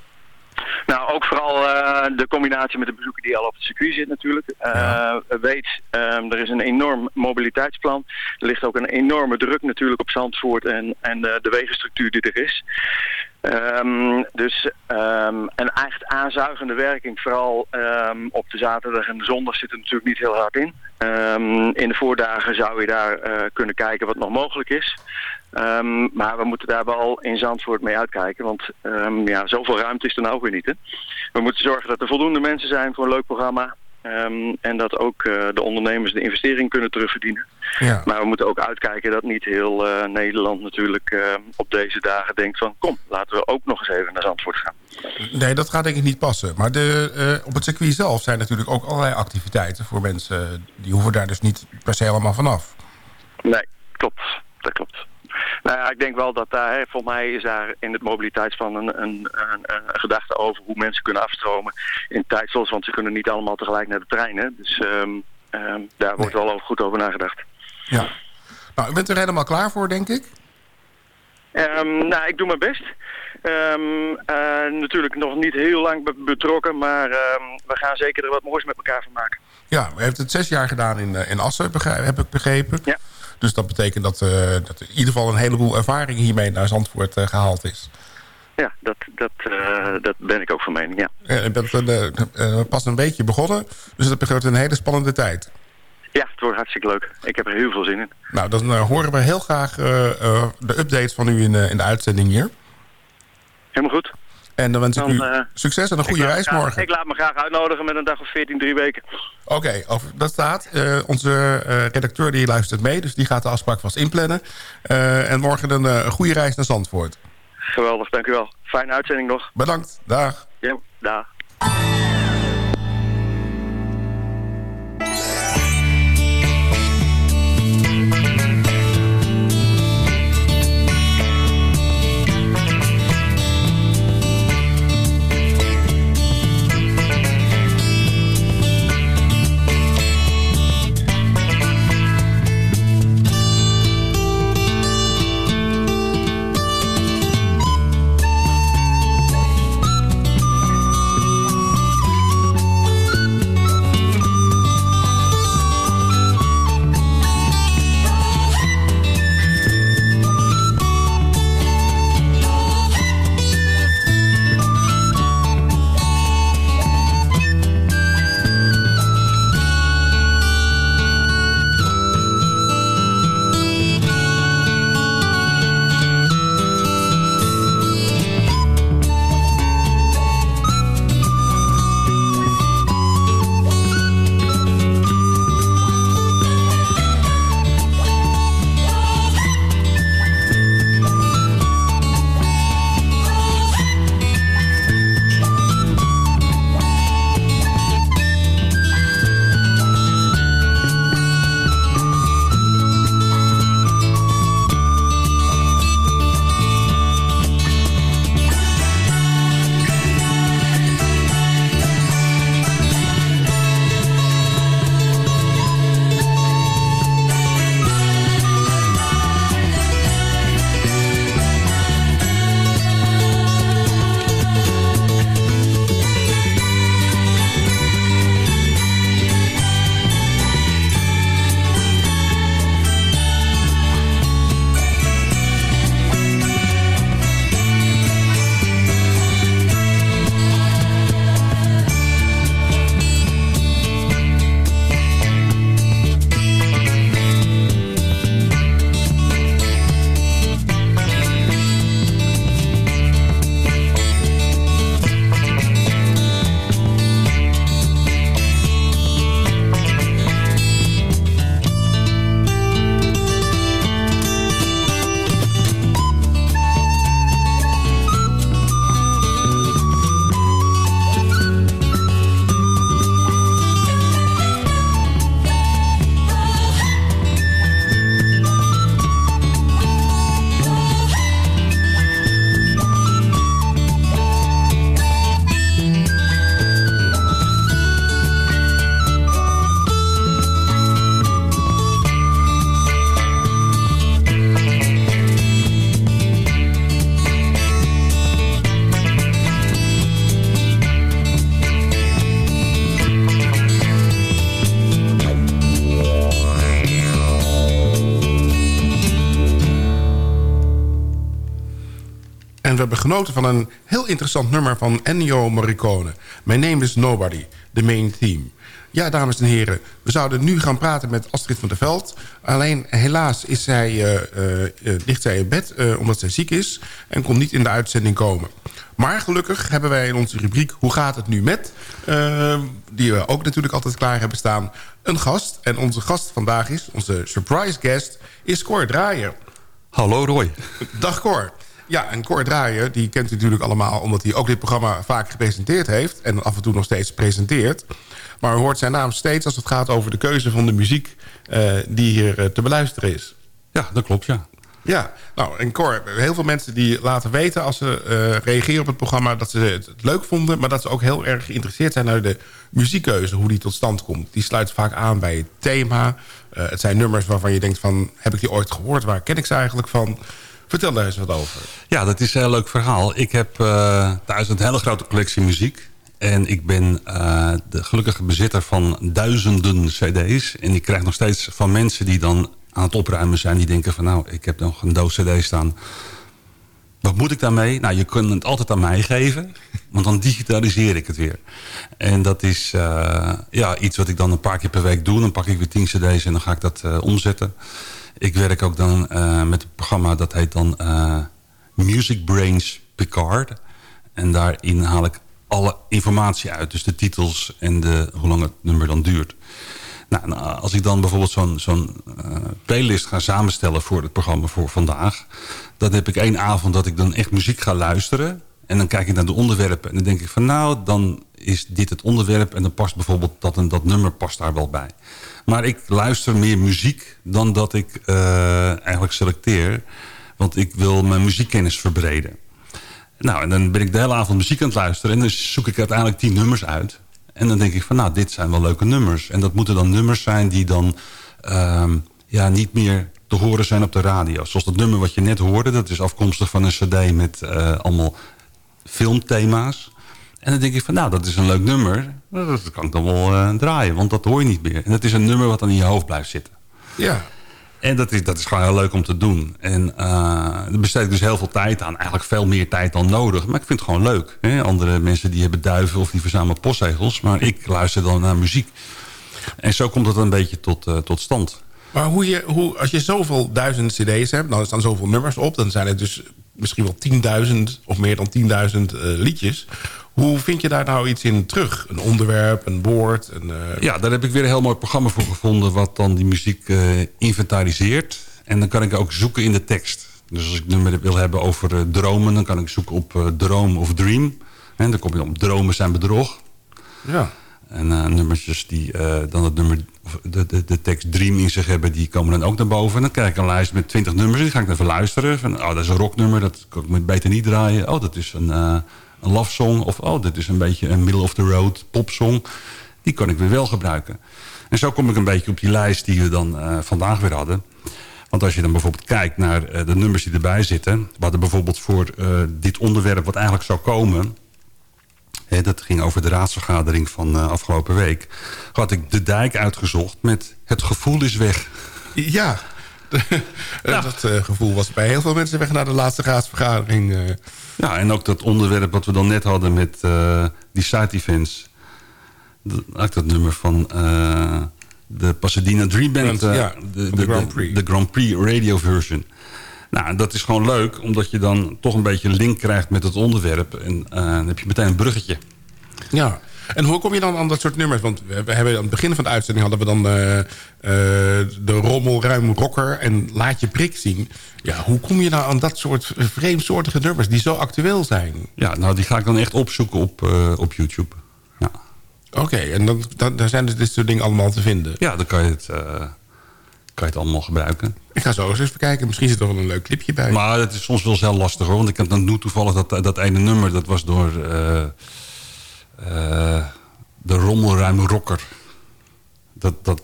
Nou, ook vooral uh, de combinatie met de bezoeker die al op het circuit zit natuurlijk. Uh, ja. Weet, um, er is een enorm mobiliteitsplan. Er ligt ook een enorme druk natuurlijk op Zandvoort en, en de, de wegenstructuur die er is. Um, dus um, een echt aanzuigende werking, vooral um, op de zaterdag en de zondag zit er natuurlijk niet heel hard in. in de voordagen zou je daar uh, kunnen kijken wat nog mogelijk is. Um, maar we moeten daar wel in Zandvoort mee uitkijken. Want um, ja, zoveel ruimte is er nou weer niet. Hè? We moeten zorgen dat er voldoende mensen zijn voor een leuk programma. Um, en dat ook uh, de ondernemers de investering kunnen terugverdienen. Ja. Maar we moeten ook uitkijken dat niet heel uh, Nederland natuurlijk uh, op deze dagen denkt van... kom, laten we ook nog eens even naar Zandvoort gaan. Nee, dat gaat denk ik niet passen. Maar de, op het circuit zelf zijn natuurlijk ook allerlei activiteiten voor mensen. Die hoeven daar dus niet per se allemaal vanaf. Nee, klopt. Dat klopt. Nou ja, ik denk wel dat daar, hè, voor mij is daar in het mobiliteitsplan een, een, een, een, gedachte over hoe mensen kunnen afstromen in tijdslots, want ze kunnen niet allemaal tegelijk naar de trein. Hè. Dus um, um, daar wordt nee. wel goed over nagedacht. Ja. Nou, u bent er helemaal klaar voor, denk ik? Um, nou, ik doe mijn best. Um, uh, natuurlijk nog niet heel lang be betrokken, maar um, we gaan zeker er wat moois met elkaar van maken. Ja, we hebben het zes jaar gedaan in, uh, in Assen, heb ik begrepen. Ja. Dus dat betekent dat, uh, dat in ieder geval een heleboel ervaring hiermee naar Zandvoort uh, gehaald is. Ja, dat, dat, uh, dat ben ik ook van mening, ja. ja je bent pas een beetje begonnen, dus dat betekent een hele spannende tijd. Ja, het wordt hartstikke leuk. Ik heb er heel veel zin in. Nou, dan horen we heel graag de updates van u in, in de uitzending hier. Helemaal goed. En dan wens ik dan, u uh, succes en een goede reis graag, morgen. Ik laat me graag uitnodigen met een dag of 14, drie weken. Oké, okay, dat staat. Uh, onze uh, redacteur die luistert mee, dus die gaat de afspraak vast inplannen. en morgen een, een goede reis naar Zandvoort. Geweldig, dank u wel. Fijne uitzending nog. Bedankt, dag. Ja, dag. Genoten van een heel interessant nummer van Ennio Morricone. My Name is Nobody, the main theme. Ja, dames en heren, we zouden nu gaan praten met Astrid van der Veld. Alleen helaas is zij, uh, uh, ligt zij in bed omdat zij ziek is... en kon niet in de uitzending komen. Maar gelukkig hebben wij in onze rubriek Hoe gaat het nu met... die we ook natuurlijk altijd klaar hebben staan, een gast. En onze gast vandaag is, onze surprise guest, is Cor Draaier. Hallo Roy. Dag Cor. Ja, en Cor Draaier, die kent u natuurlijk allemaal... omdat hij ook dit programma vaak gepresenteerd heeft... en af en toe nog steeds presenteert. Maar u hoort zijn naam steeds als het gaat over de keuze van de muziek... Uh, die hier uh, te beluisteren is. Ja, dat klopt, ja. Ja, nou, en Cor, heel veel mensen die laten weten als ze uh, reageren op het programma... dat ze het leuk vonden, maar dat ze ook heel erg geïnteresseerd zijn... naar de muziekkeuze, hoe die tot stand komt. Die sluit vaak aan bij het thema. het zijn nummers waarvan je denkt van... heb ik die ooit gehoord, waar ken ik ze eigenlijk van... Vertel daar eens wat over. Ja, dat is een heel leuk verhaal. Ik heb thuis een hele grote collectie muziek. En ik ben uh, de gelukkige bezitter van duizenden cd's. En ik krijg nog steeds van mensen die dan aan het opruimen zijn... die denken van nou, ik heb nog een doos cd staan. Wat moet ik daarmee? Nou, je kunt het altijd aan mij geven. Want dan digitaliseer ik het weer. En dat is uh, ja, iets wat ik dan een paar keer per week doe. Dan pak ik weer 10 cd's en dan ga ik dat uh, omzetten. Ik werk ook dan met een programma dat heet dan Music Brains Picard. En daarin haal ik alle informatie uit. Dus de titels en de, hoe lang het nummer dan duurt. Nou, als ik dan bijvoorbeeld zo'n uh, playlist ga samenstellen voor het programma voor vandaag. Dan heb ik één avond dat ik dan echt muziek ga luisteren. En dan kijk ik naar de onderwerpen en dan denk ik van nou, dan is dit het onderwerp. En dan past bijvoorbeeld dat en dat nummer past daar wel bij. Maar ik luister meer muziek dan dat ik uh, eigenlijk selecteer. Want ik wil mijn muziekkennis verbreden. Nou, en dan ben ik de hele avond muziek aan het luisteren. En dan zoek ik uiteindelijk tien nummers uit. En dan denk ik van, nou, dit zijn wel leuke nummers. En dat moeten dan nummers zijn die dan um, ja, niet meer te horen zijn op de radio. Zoals dat nummer wat je net hoorde. Dat is afkomstig van een cd met uh, allemaal filmthema's. En dan denk ik van, nou, dat is een leuk nummer. Dat kan ik dan wel uh, draaien, want dat hoor je niet meer. En dat is een nummer wat dan in je hoofd blijft zitten. Ja. En dat is, dat is gewoon heel leuk om te doen. En uh, daar besteed ik dus heel veel tijd aan. Eigenlijk veel meer tijd dan nodig. Maar ik vind het gewoon leuk. Hè? Andere mensen die hebben duiven of die verzamelen postzegels. Maar ik luister dan naar muziek. En zo komt het een beetje tot, uh, tot stand. Maar hoe je, hoe, als je zoveel duizend cd's hebt... dan staan zoveel nummers op... dan zijn het dus misschien wel 10.000 of meer dan 10.000 uh, liedjes. Hoe vind je daar nou iets in terug? Een onderwerp, een woord? Een, uh... Ja, daar heb ik weer een heel mooi programma voor gevonden... wat dan die muziek uh, inventariseert. En dan kan ik ook zoeken in de tekst. Dus als ik nummer wil hebben over uh, dromen... dan kan ik zoeken op droom of dream. En dan kom je op dromen zijn bedrog. Ja. En nummertjes die dan het nummer, de, de, de tekst dream in zich hebben... die komen dan ook naar boven. En dan krijg ik een lijst met 20 nummers. Die ga ik even luisteren. Van, oh, dat is een rocknummer. Dat kan ik beter niet draaien. Oh, dat is een een love song. Of oh, dit is een beetje een middle of the road popsong. Die kan ik weer wel gebruiken. En zo kom ik een beetje op die lijst die we dan uh, vandaag weer hadden. Want als je dan bijvoorbeeld kijkt naar uh, de nummers die erbij zitten. We hadden bijvoorbeeld voor uh, dit onderwerp wat eigenlijk zou komen. Hè, dat ging over de raadsvergadering van afgelopen week. Had ik de dijk uitgezocht met het gevoel is weg. Ja, ja. dat gevoel was bij heel veel mensen weg naar de laatste raadsvergadering. Ja, en ook dat onderwerp wat we dan net hadden met uh, die side events. Dat, dat nummer van de Pasadena Dream Band. Ja, de, de, Grand Prix. De, Grand Prix radio version. Nou, dat is gewoon leuk, omdat je dan toch een beetje een link krijgt met het onderwerp. En dan heb je meteen een bruggetje. Ja, en hoe kom je dan aan dat soort nummers? Want we hebben aan het begin van de uitzending hadden we dan uh, uh, de rommelruim rocker en laat je prik zien. Ja, hoe kom je nou aan dat soort vreemdsoortige nummers die zo actueel zijn? Ja, nou die ga ik dan echt opzoeken op, uh, op YouTube. Ja. Oké, en dan, dan, daar zijn dus dit soort dingen allemaal te vinden? Ja, dan kan je het, kan je het allemaal gebruiken. Ik ga zo eens even kijken. Misschien zit er wel een leuk clipje bij. Maar het is soms wel heel lastig hoor. Want ik heb dan nu toevallig dat, dat ene nummer. Dat was door... Uh, de rommelruime rocker. Dat, dat,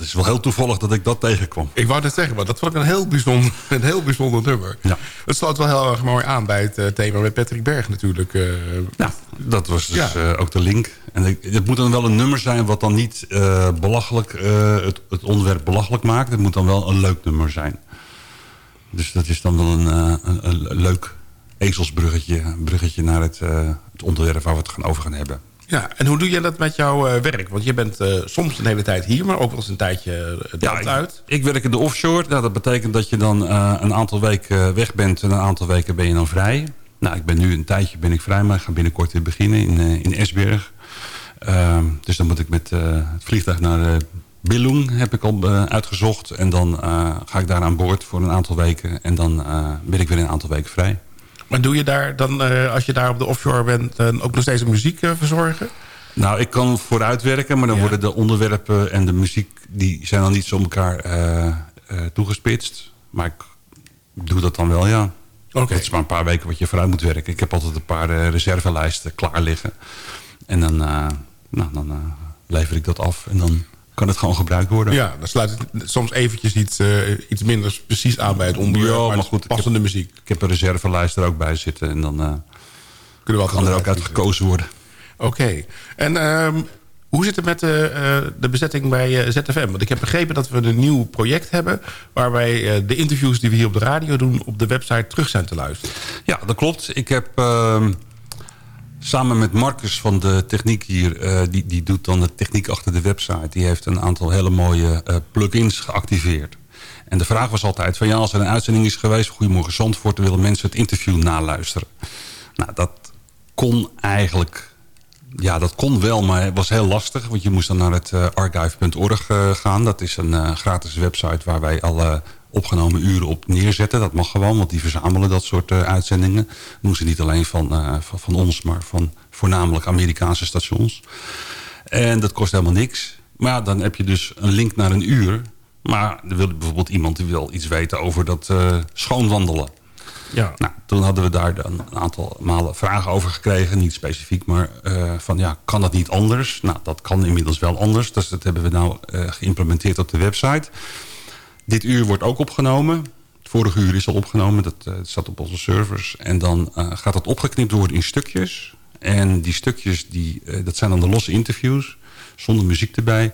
dat is wel heel toevallig dat ik dat tegenkwam. Ik wou net zeggen, maar dat vond ik een heel bijzonder, een heel bijzonder nummer. Ja. Het sluit wel heel erg mooi aan bij het uh, thema met Patrick Berg natuurlijk. Uh, ja, dat was dus ja. ook de link. En het moet dan wel een nummer zijn wat dan niet belachelijk, het, het onderwerp belachelijk maakt. Het moet dan wel een leuk nummer zijn. Dus dat is dan wel een, een, een leuk ezelsbruggetje bruggetje naar het, het onderwerp waar we het gaan over gaan hebben. Ja, en hoe doe je dat met jouw werk? Want je bent soms een hele tijd hier, maar ook wel eens een tijdje het ja, uit. Ik, ik werk in de offshore. Nou, dat betekent dat je dan een aantal weken weg bent en een aantal weken ben je dan vrij. Nou, ik ben nu een tijdje ben ik vrij, maar ik ga binnenkort weer beginnen in, in Esberg. Ehm, dus dan moet ik met het vliegtuig naar Billung heb ik al uh, uitgezocht. En dan uh, ga ik daar aan boord voor een aantal weken. En dan uh, ben ik weer een aantal weken vrij. Maar doe je daar dan, als je daar op de offshore bent... ook nog steeds muziek verzorgen? Nou, ik kan vooruitwerken. Maar dan worden de onderwerpen en de muziek... die zijn dan niet zo op elkaar toegespitst. Maar ik doe dat dan wel, ja. Okay. Het is maar een paar weken wat je vooruit moet werken. Ik heb altijd een paar reservelijsten klaar liggen. En dan, nou, dan lever ik dat af. En dan kan het gewoon gebruikt worden. Ja, dan sluit het soms eventjes iets, uh, iets minder precies aan bij het onderwerp. Ja, maar, goed, passende ik heb, muziek. Ik heb een reservelijst er ook bij zitten. En dan uh, Kunnen we kan er ook uit gekozen worden. Oké. En um, hoe zit het met de, uh, de bezetting bij ZFM? Want ik heb begrepen dat we een nieuw project hebben... waarbij de interviews die we hier op de radio doen... op de website terug zijn te luisteren. Ja, dat klopt. Ik heb... Ehm, Samen met Marcus van de techniek hier, uh, die, die doet dan de techniek achter de website. Die heeft een aantal hele mooie uh, plugins geactiveerd. En de vraag was altijd van ja, als er een uitzending is geweest... Goedemorgen Zandvoort, willen mensen het interview naluisteren. Nou, dat kon eigenlijk... Ja, dat kon wel, maar het was heel lastig. Want je moest dan naar het uh, archive.org gaan. Dat is een gratis website waar wij alle opgenomen uren op neerzetten. Dat mag gewoon, want die verzamelen dat soort uh, uitzendingen. Dat doen ze niet alleen van, uh, van, van, ons, maar van voornamelijk Amerikaanse stations. En dat kost helemaal niks. Maar dan heb je dus een link naar een uur. Maar er wil bijvoorbeeld iemand die wil iets weten over dat uh, schoonwandelen. Ja. Nou, toen hadden we daar een aantal malen vragen over gekregen. Niet specifiek, maar van ja, kan dat niet anders? Nou, dat kan inmiddels wel anders. Dus dat hebben we nou geïmplementeerd op de website. Dit uur wordt ook opgenomen. Het vorige uur is al opgenomen. Dat, uh, staat op onze servers. En dan uh, gaat dat opgeknipt worden in stukjes. En die stukjes, die, uh, dat zijn dan de losse interviews. Zonder muziek erbij.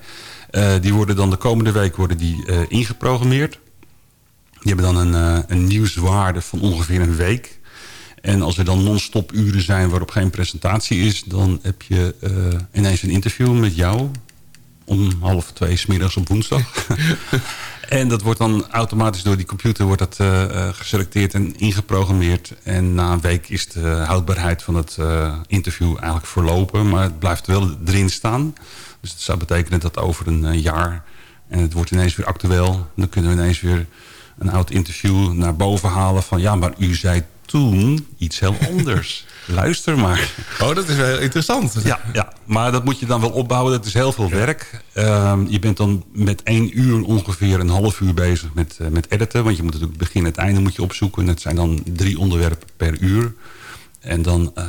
die worden dan de komende week worden die, ingeprogrammeerd. Die hebben dan een, een nieuwswaarde van ongeveer een week. En als er dan non-stop uren zijn waarop geen presentatie is... dan heb je ineens een interview met jou om half twee smiddags op woensdag. En dat wordt dan automatisch door die computer wordt dat, uh, geselecteerd en ingeprogrammeerd. En na een week is de houdbaarheid van het uh, interview eigenlijk verlopen. Maar het blijft wel erin staan. Dus dat zou betekenen dat over een jaar... en het wordt ineens weer actueel... dan kunnen we ineens weer een oud interview naar boven halen van... ja, maar u zei toen iets heel anders. Luister maar. Oh, dat is wel interessant. Ja, ja, maar dat moet je dan wel opbouwen. Dat is heel veel werk. Ehm, je bent dan met één uur ongeveer een half uur bezig met, uh, met editen. Want je moet natuurlijk begin en het einde moet je opzoeken. Het zijn dan drie onderwerpen per uur. En dan, uh,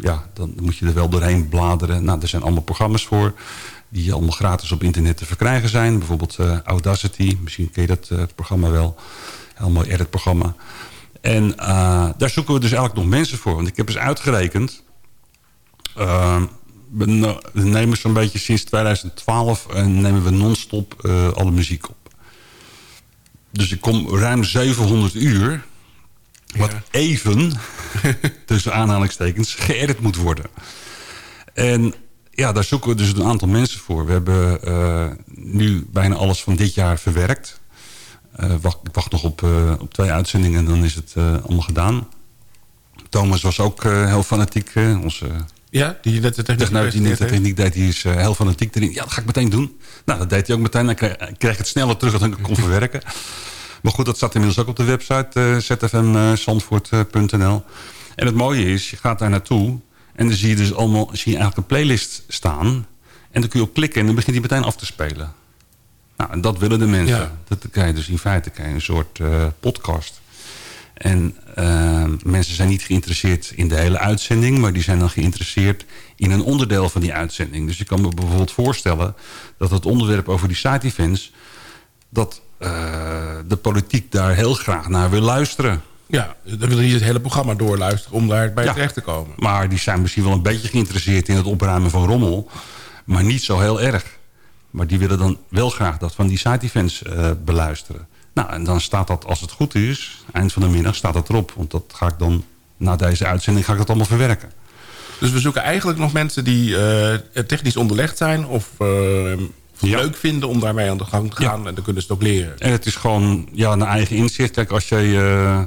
ja, dan moet je er wel doorheen bladeren. Nou, er zijn allemaal programma's voor die allemaal gratis op internet te verkrijgen zijn. Bijvoorbeeld uh, Audacity, misschien ken je dat programma wel. Heel mooi editprogramma. En uh, daar zoeken we dus eigenlijk nog mensen voor. Want ik heb eens uitgerekend. Uh, we nemen zo'n beetje sinds 2012 en nemen we non-stop uh, alle muziek op. Dus ik kom ruim 700 uur. Wat ja. even, tussen aanhalingstekens, geëdit moet worden. En ja, daar zoeken we dus een aantal mensen voor. We hebben nu bijna alles van dit jaar verwerkt. Uh, wacht, ik wacht nog op, uh, op twee uitzendingen en dan is het uh, allemaal gedaan. Thomas was ook heel fanatiek. onze ja, die net de techniek, nou, die net de techniek deed, die is heel fanatiek erin. Ja, dat ga ik meteen doen. Nou, dat deed hij ook meteen. Dan kreeg, kreeg het sneller terug dan ik kon verwerken. Maar goed, dat staat inmiddels ook op de website zfmzandvoort.nl. En het mooie is, je gaat daar naartoe... en dan zie je dus allemaal zie je eigenlijk een playlist staan... en dan kun je op klikken en dan begint hij meteen af te spelen. Nou, en dat willen de mensen. Ja. Dat kan je dus in feite kan je een soort uh, podcast. En uh, mensen zijn niet geïnteresseerd in de hele uitzending... maar die zijn dan geïnteresseerd in een onderdeel van die uitzending. Dus je kan me bijvoorbeeld voorstellen dat het onderwerp over die side events... dat uh, de politiek daar heel graag naar wil luisteren. Ja, dan willen die het hele programma doorluisteren om daar bij ja, terecht te komen. Maar die zijn misschien wel een beetje geïnteresseerd in het opruimen van rommel... maar niet zo heel erg. Maar die willen dan wel graag dat van die side events uh, beluisteren. Nou, en dan staat dat, als het goed is, eind van de middag staat dat erop. Want dat ga ik dan na deze uitzending ga ik dat allemaal verwerken. Dus we zoeken eigenlijk nog mensen die uh, technisch onderlegd zijn... of uh, leuk vinden om daarmee aan de gang te gaan. En dan kunnen ze het ook leren. En het is gewoon ja, een eigen inzicht. Kijk, als je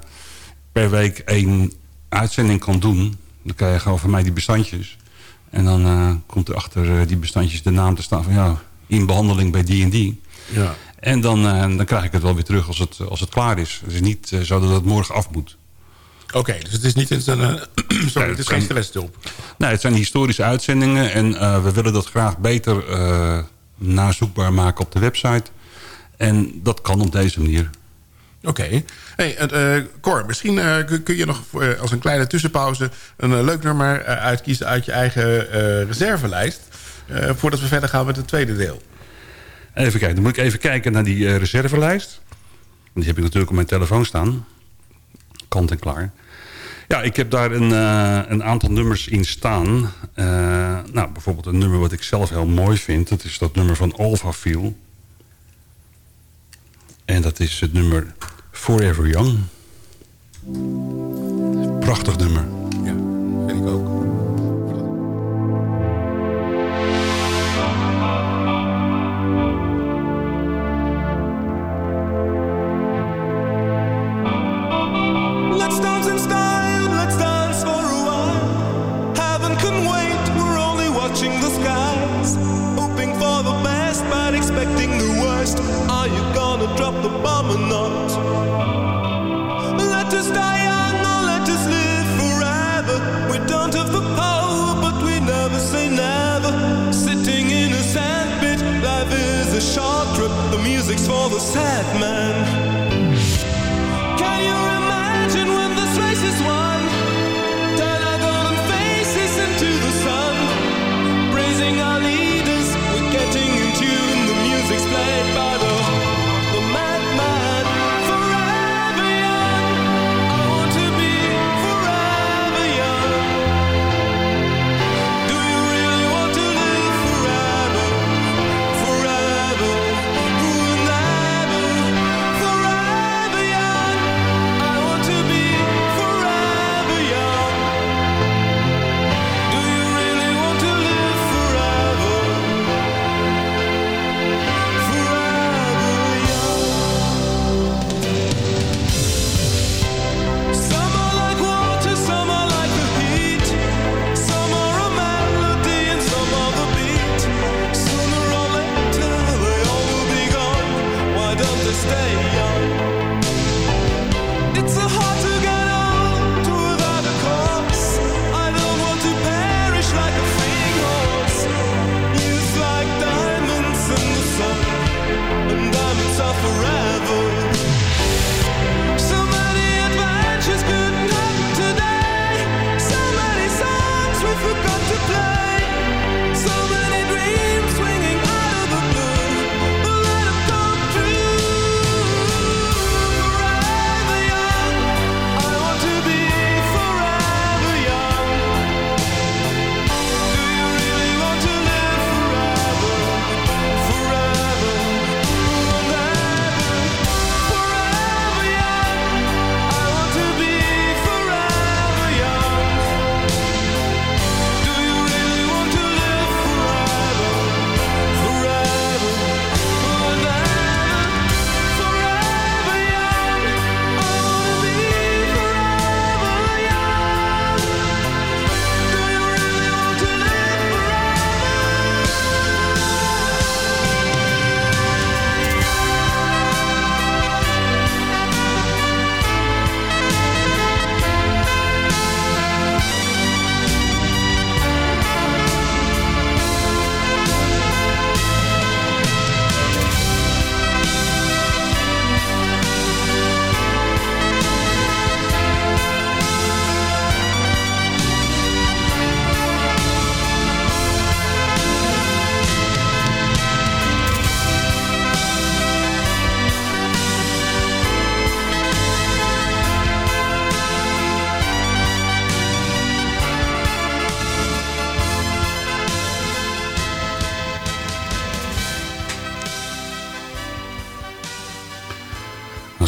per week één uitzending kan doen... dan krijg je gewoon van mij die bestandjes. En dan komt er achter die bestandjes de naam te staan van... ja, in behandeling bij die en die. Ja. En dan, dan krijg ik het wel weer terug als het, als het klaar is. Het is niet zo dat het morgen af moet. Oké, dus het is niet een, uh, sorry, het is geen. Nee, het zijn historische uitzendingen en uh, we willen dat graag beter uh, nazoekbaar maken op de website. En dat kan op deze manier. Oké. Hey, Cor, misschien kun je nog als een kleine tussenpauze... een leuk nummer uitkiezen uit je eigen reservelijst... voordat we verder gaan met het tweede deel. Even kijken, dan moet ik even kijken naar die reservelijst. Die heb ik natuurlijk op mijn telefoon staan. Kant en klaar. Ja, ik heb daar een, uh, een aantal nummers in staan. Uh, nou, bijvoorbeeld een nummer wat ik zelf heel mooi vind. Dat is dat nummer van Alpha Feel. En dat is het nummer Forever Young. Prachtig nummer. Ja, vind ik ook.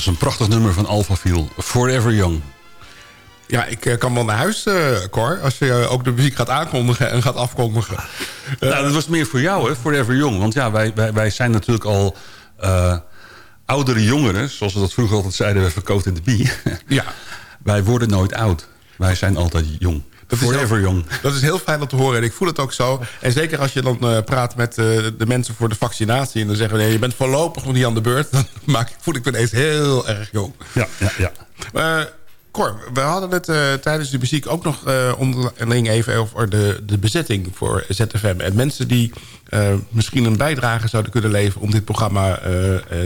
Is een prachtig nummer van Alphaville. Forever Young. Ja, ik kan wel naar huis, uh, Cor. Als je ook de muziek gaat aankondigen en gaat afkondigen. nou, dat was meer voor jou, hè? Forever Young. Want ja, wij, wij, wij zijn natuurlijk al oudere jongeren. Zoals we dat vroeger altijd zeiden, we verkoopt in de bie. ja. Wij worden nooit oud. Wij zijn altijd jong. Dat Forever young. Dat is heel fijn om te horen. En ik voel het ook zo. En zeker als je dan uh, praat met uh, de mensen voor de vaccinatie... en dan zeggen we, nee, je bent voorlopig nog niet aan de beurt... dan maak ik, voel ik me ineens heel erg jong. Ja, ja, ja. Uh, Cor, we hadden het tijdens de muziek ook nog onderling even over de, de bezetting voor ZFM. En mensen die misschien een bijdrage zouden kunnen leveren... om dit programma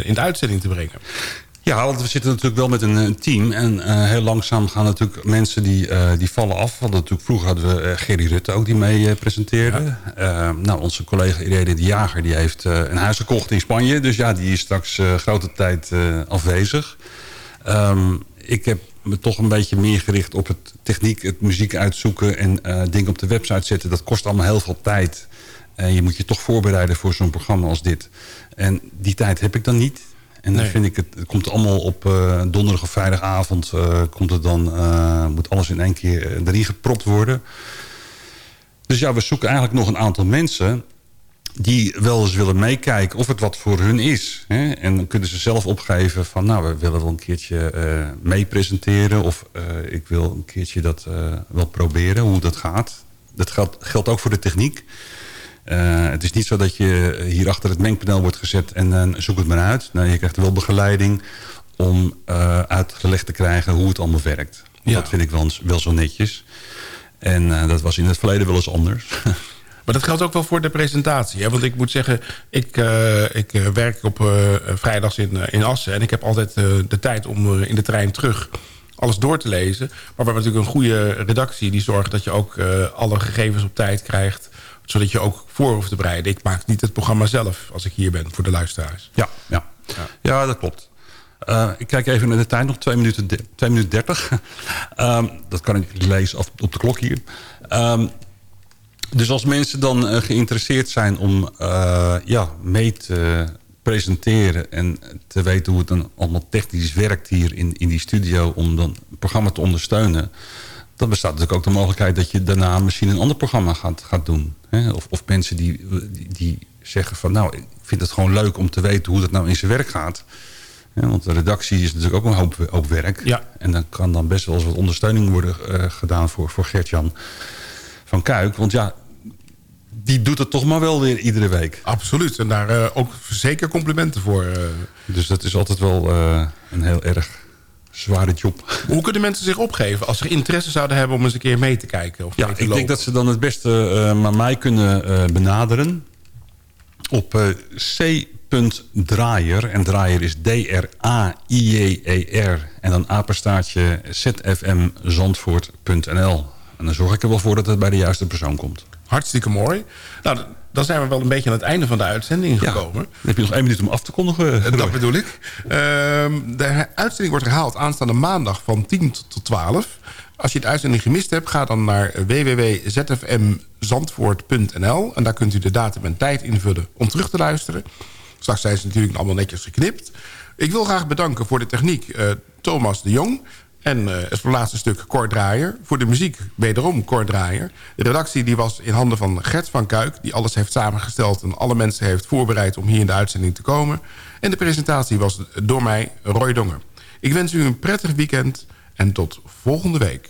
in de uitzending te brengen. Ja, want we zitten natuurlijk wel met een, team. En uh, heel langzaam gaan natuurlijk mensen die, uh, die vallen af. Want natuurlijk vroeger hadden we uh, Gerry Rutte ook die mee presenteerde. Ja. nou, onze collega Irene de Jager die heeft een huis gekocht in Spanje. Dus ja, die is straks grote tijd afwezig. Um, ik heb me toch een beetje meer gericht op het techniek, het muziek uitzoeken... en dingen op de website zetten. Dat kost allemaal heel veel tijd. En je moet je toch voorbereiden voor zo'n programma als dit. En die tijd heb ik dan niet. En dan vind ik het, het komt allemaal op uh, donderdag of vrijdagavond. Uh, komt het dan, uh, moet alles in één keer erin gepropt worden. Dus ja, we zoeken eigenlijk nog een aantal mensen die wel eens willen meekijken of het wat voor hun is. Hè? En dan kunnen ze zelf opgeven van... nou, we willen wel een keertje uh, mee presenteren... of uh, ik wil een keertje dat uh, wel proberen, hoe dat gaat. Dat geldt, geldt ook voor de techniek. Uh, het is niet zo dat je hier achter het mengpaneel wordt gezet en dan zoek het maar uit. Nou, je krijgt wel begeleiding om uh, uitgelegd te krijgen hoe het allemaal werkt. Ja. Dat vind ik wel, wel zo netjes. En dat was in het verleden wel eens anders. Maar dat geldt ook wel voor de presentatie. Hè? Want ik moet zeggen, ik, ik werk op vrijdags in, in Assen... en ik heb altijd de tijd om in de trein terug alles door te lezen. Maar we hebben natuurlijk een goede redactie... die zorgt dat je ook alle gegevens op tijd krijgt zodat je ook voor hoeft te bereiden. Ik maak niet het programma zelf als ik hier ben voor de luisteraars. Ja, ja. ja. ja dat klopt. Uh, ik kijk even naar de tijd, nog 2 minuten, 2 minuten 30. um, ehm, dat kan ik lezen op, op de klok hier. Um, dus als mensen dan uh, geïnteresseerd zijn om uh, ja, mee te presenteren... en te weten hoe het dan allemaal technisch werkt hier in, in die studio... om dan het programma te ondersteunen dan bestaat natuurlijk ook de mogelijkheid dat je daarna misschien een ander programma gaat, gaat doen. Hè? Of, of mensen die, die, die, zeggen van nou, ik vind het gewoon leuk om te weten hoe dat nou in zijn werk gaat. want de redactie is natuurlijk ook een hoop, hoop werk. Ja. En dan kan dan best wel eens wat ondersteuning worden uh, gedaan voor, voor Gertjan van Kuik. Want ja, die doet het toch maar wel weer iedere week. Absoluut. En daar uh, ook zeker complimenten voor. Uh. Dus dat is altijd wel een heel erg zware job. Hoe kunnen mensen zich opgeven als ze interesse zouden hebben om eens een keer mee te kijken? Of ja, ik denk dat ze dan het beste uh, maar mij kunnen uh, benaderen op uh, c.draaier. En draaier is D-R-A-I-J-E-R. En dan apenstaartje zfmzandvoort.nl. En dan zorg ik er wel voor dat het bij de juiste persoon komt. Hartstikke mooi. Nou, dan zijn we wel een beetje aan het einde van de uitzending gekomen. dan heb je nog één minuut om af te kondigen. Dat bedoel ik. Ehm, de uitzending wordt herhaald aanstaande maandag van 10 tot 12. Als je de uitzending gemist hebt, ga dan naar www.zfmzandvoort.nl. En daar kunt u de datum en tijd invullen om terug te luisteren. Straks zijn ze natuurlijk allemaal netjes geknipt. Ik wil graag bedanken voor de techniek uh, Thomas de Jong... En uh, het laatste stuk Cor Draaier. Voor de muziek wederom Cor Draaier. De redactie die was in handen van Gert van Kuik... die alles heeft samengesteld en alle mensen heeft voorbereid... om hier in de uitzending te komen. En de presentatie was door mij, Roy Dongen. Ik wens u een prettig weekend en tot volgende week.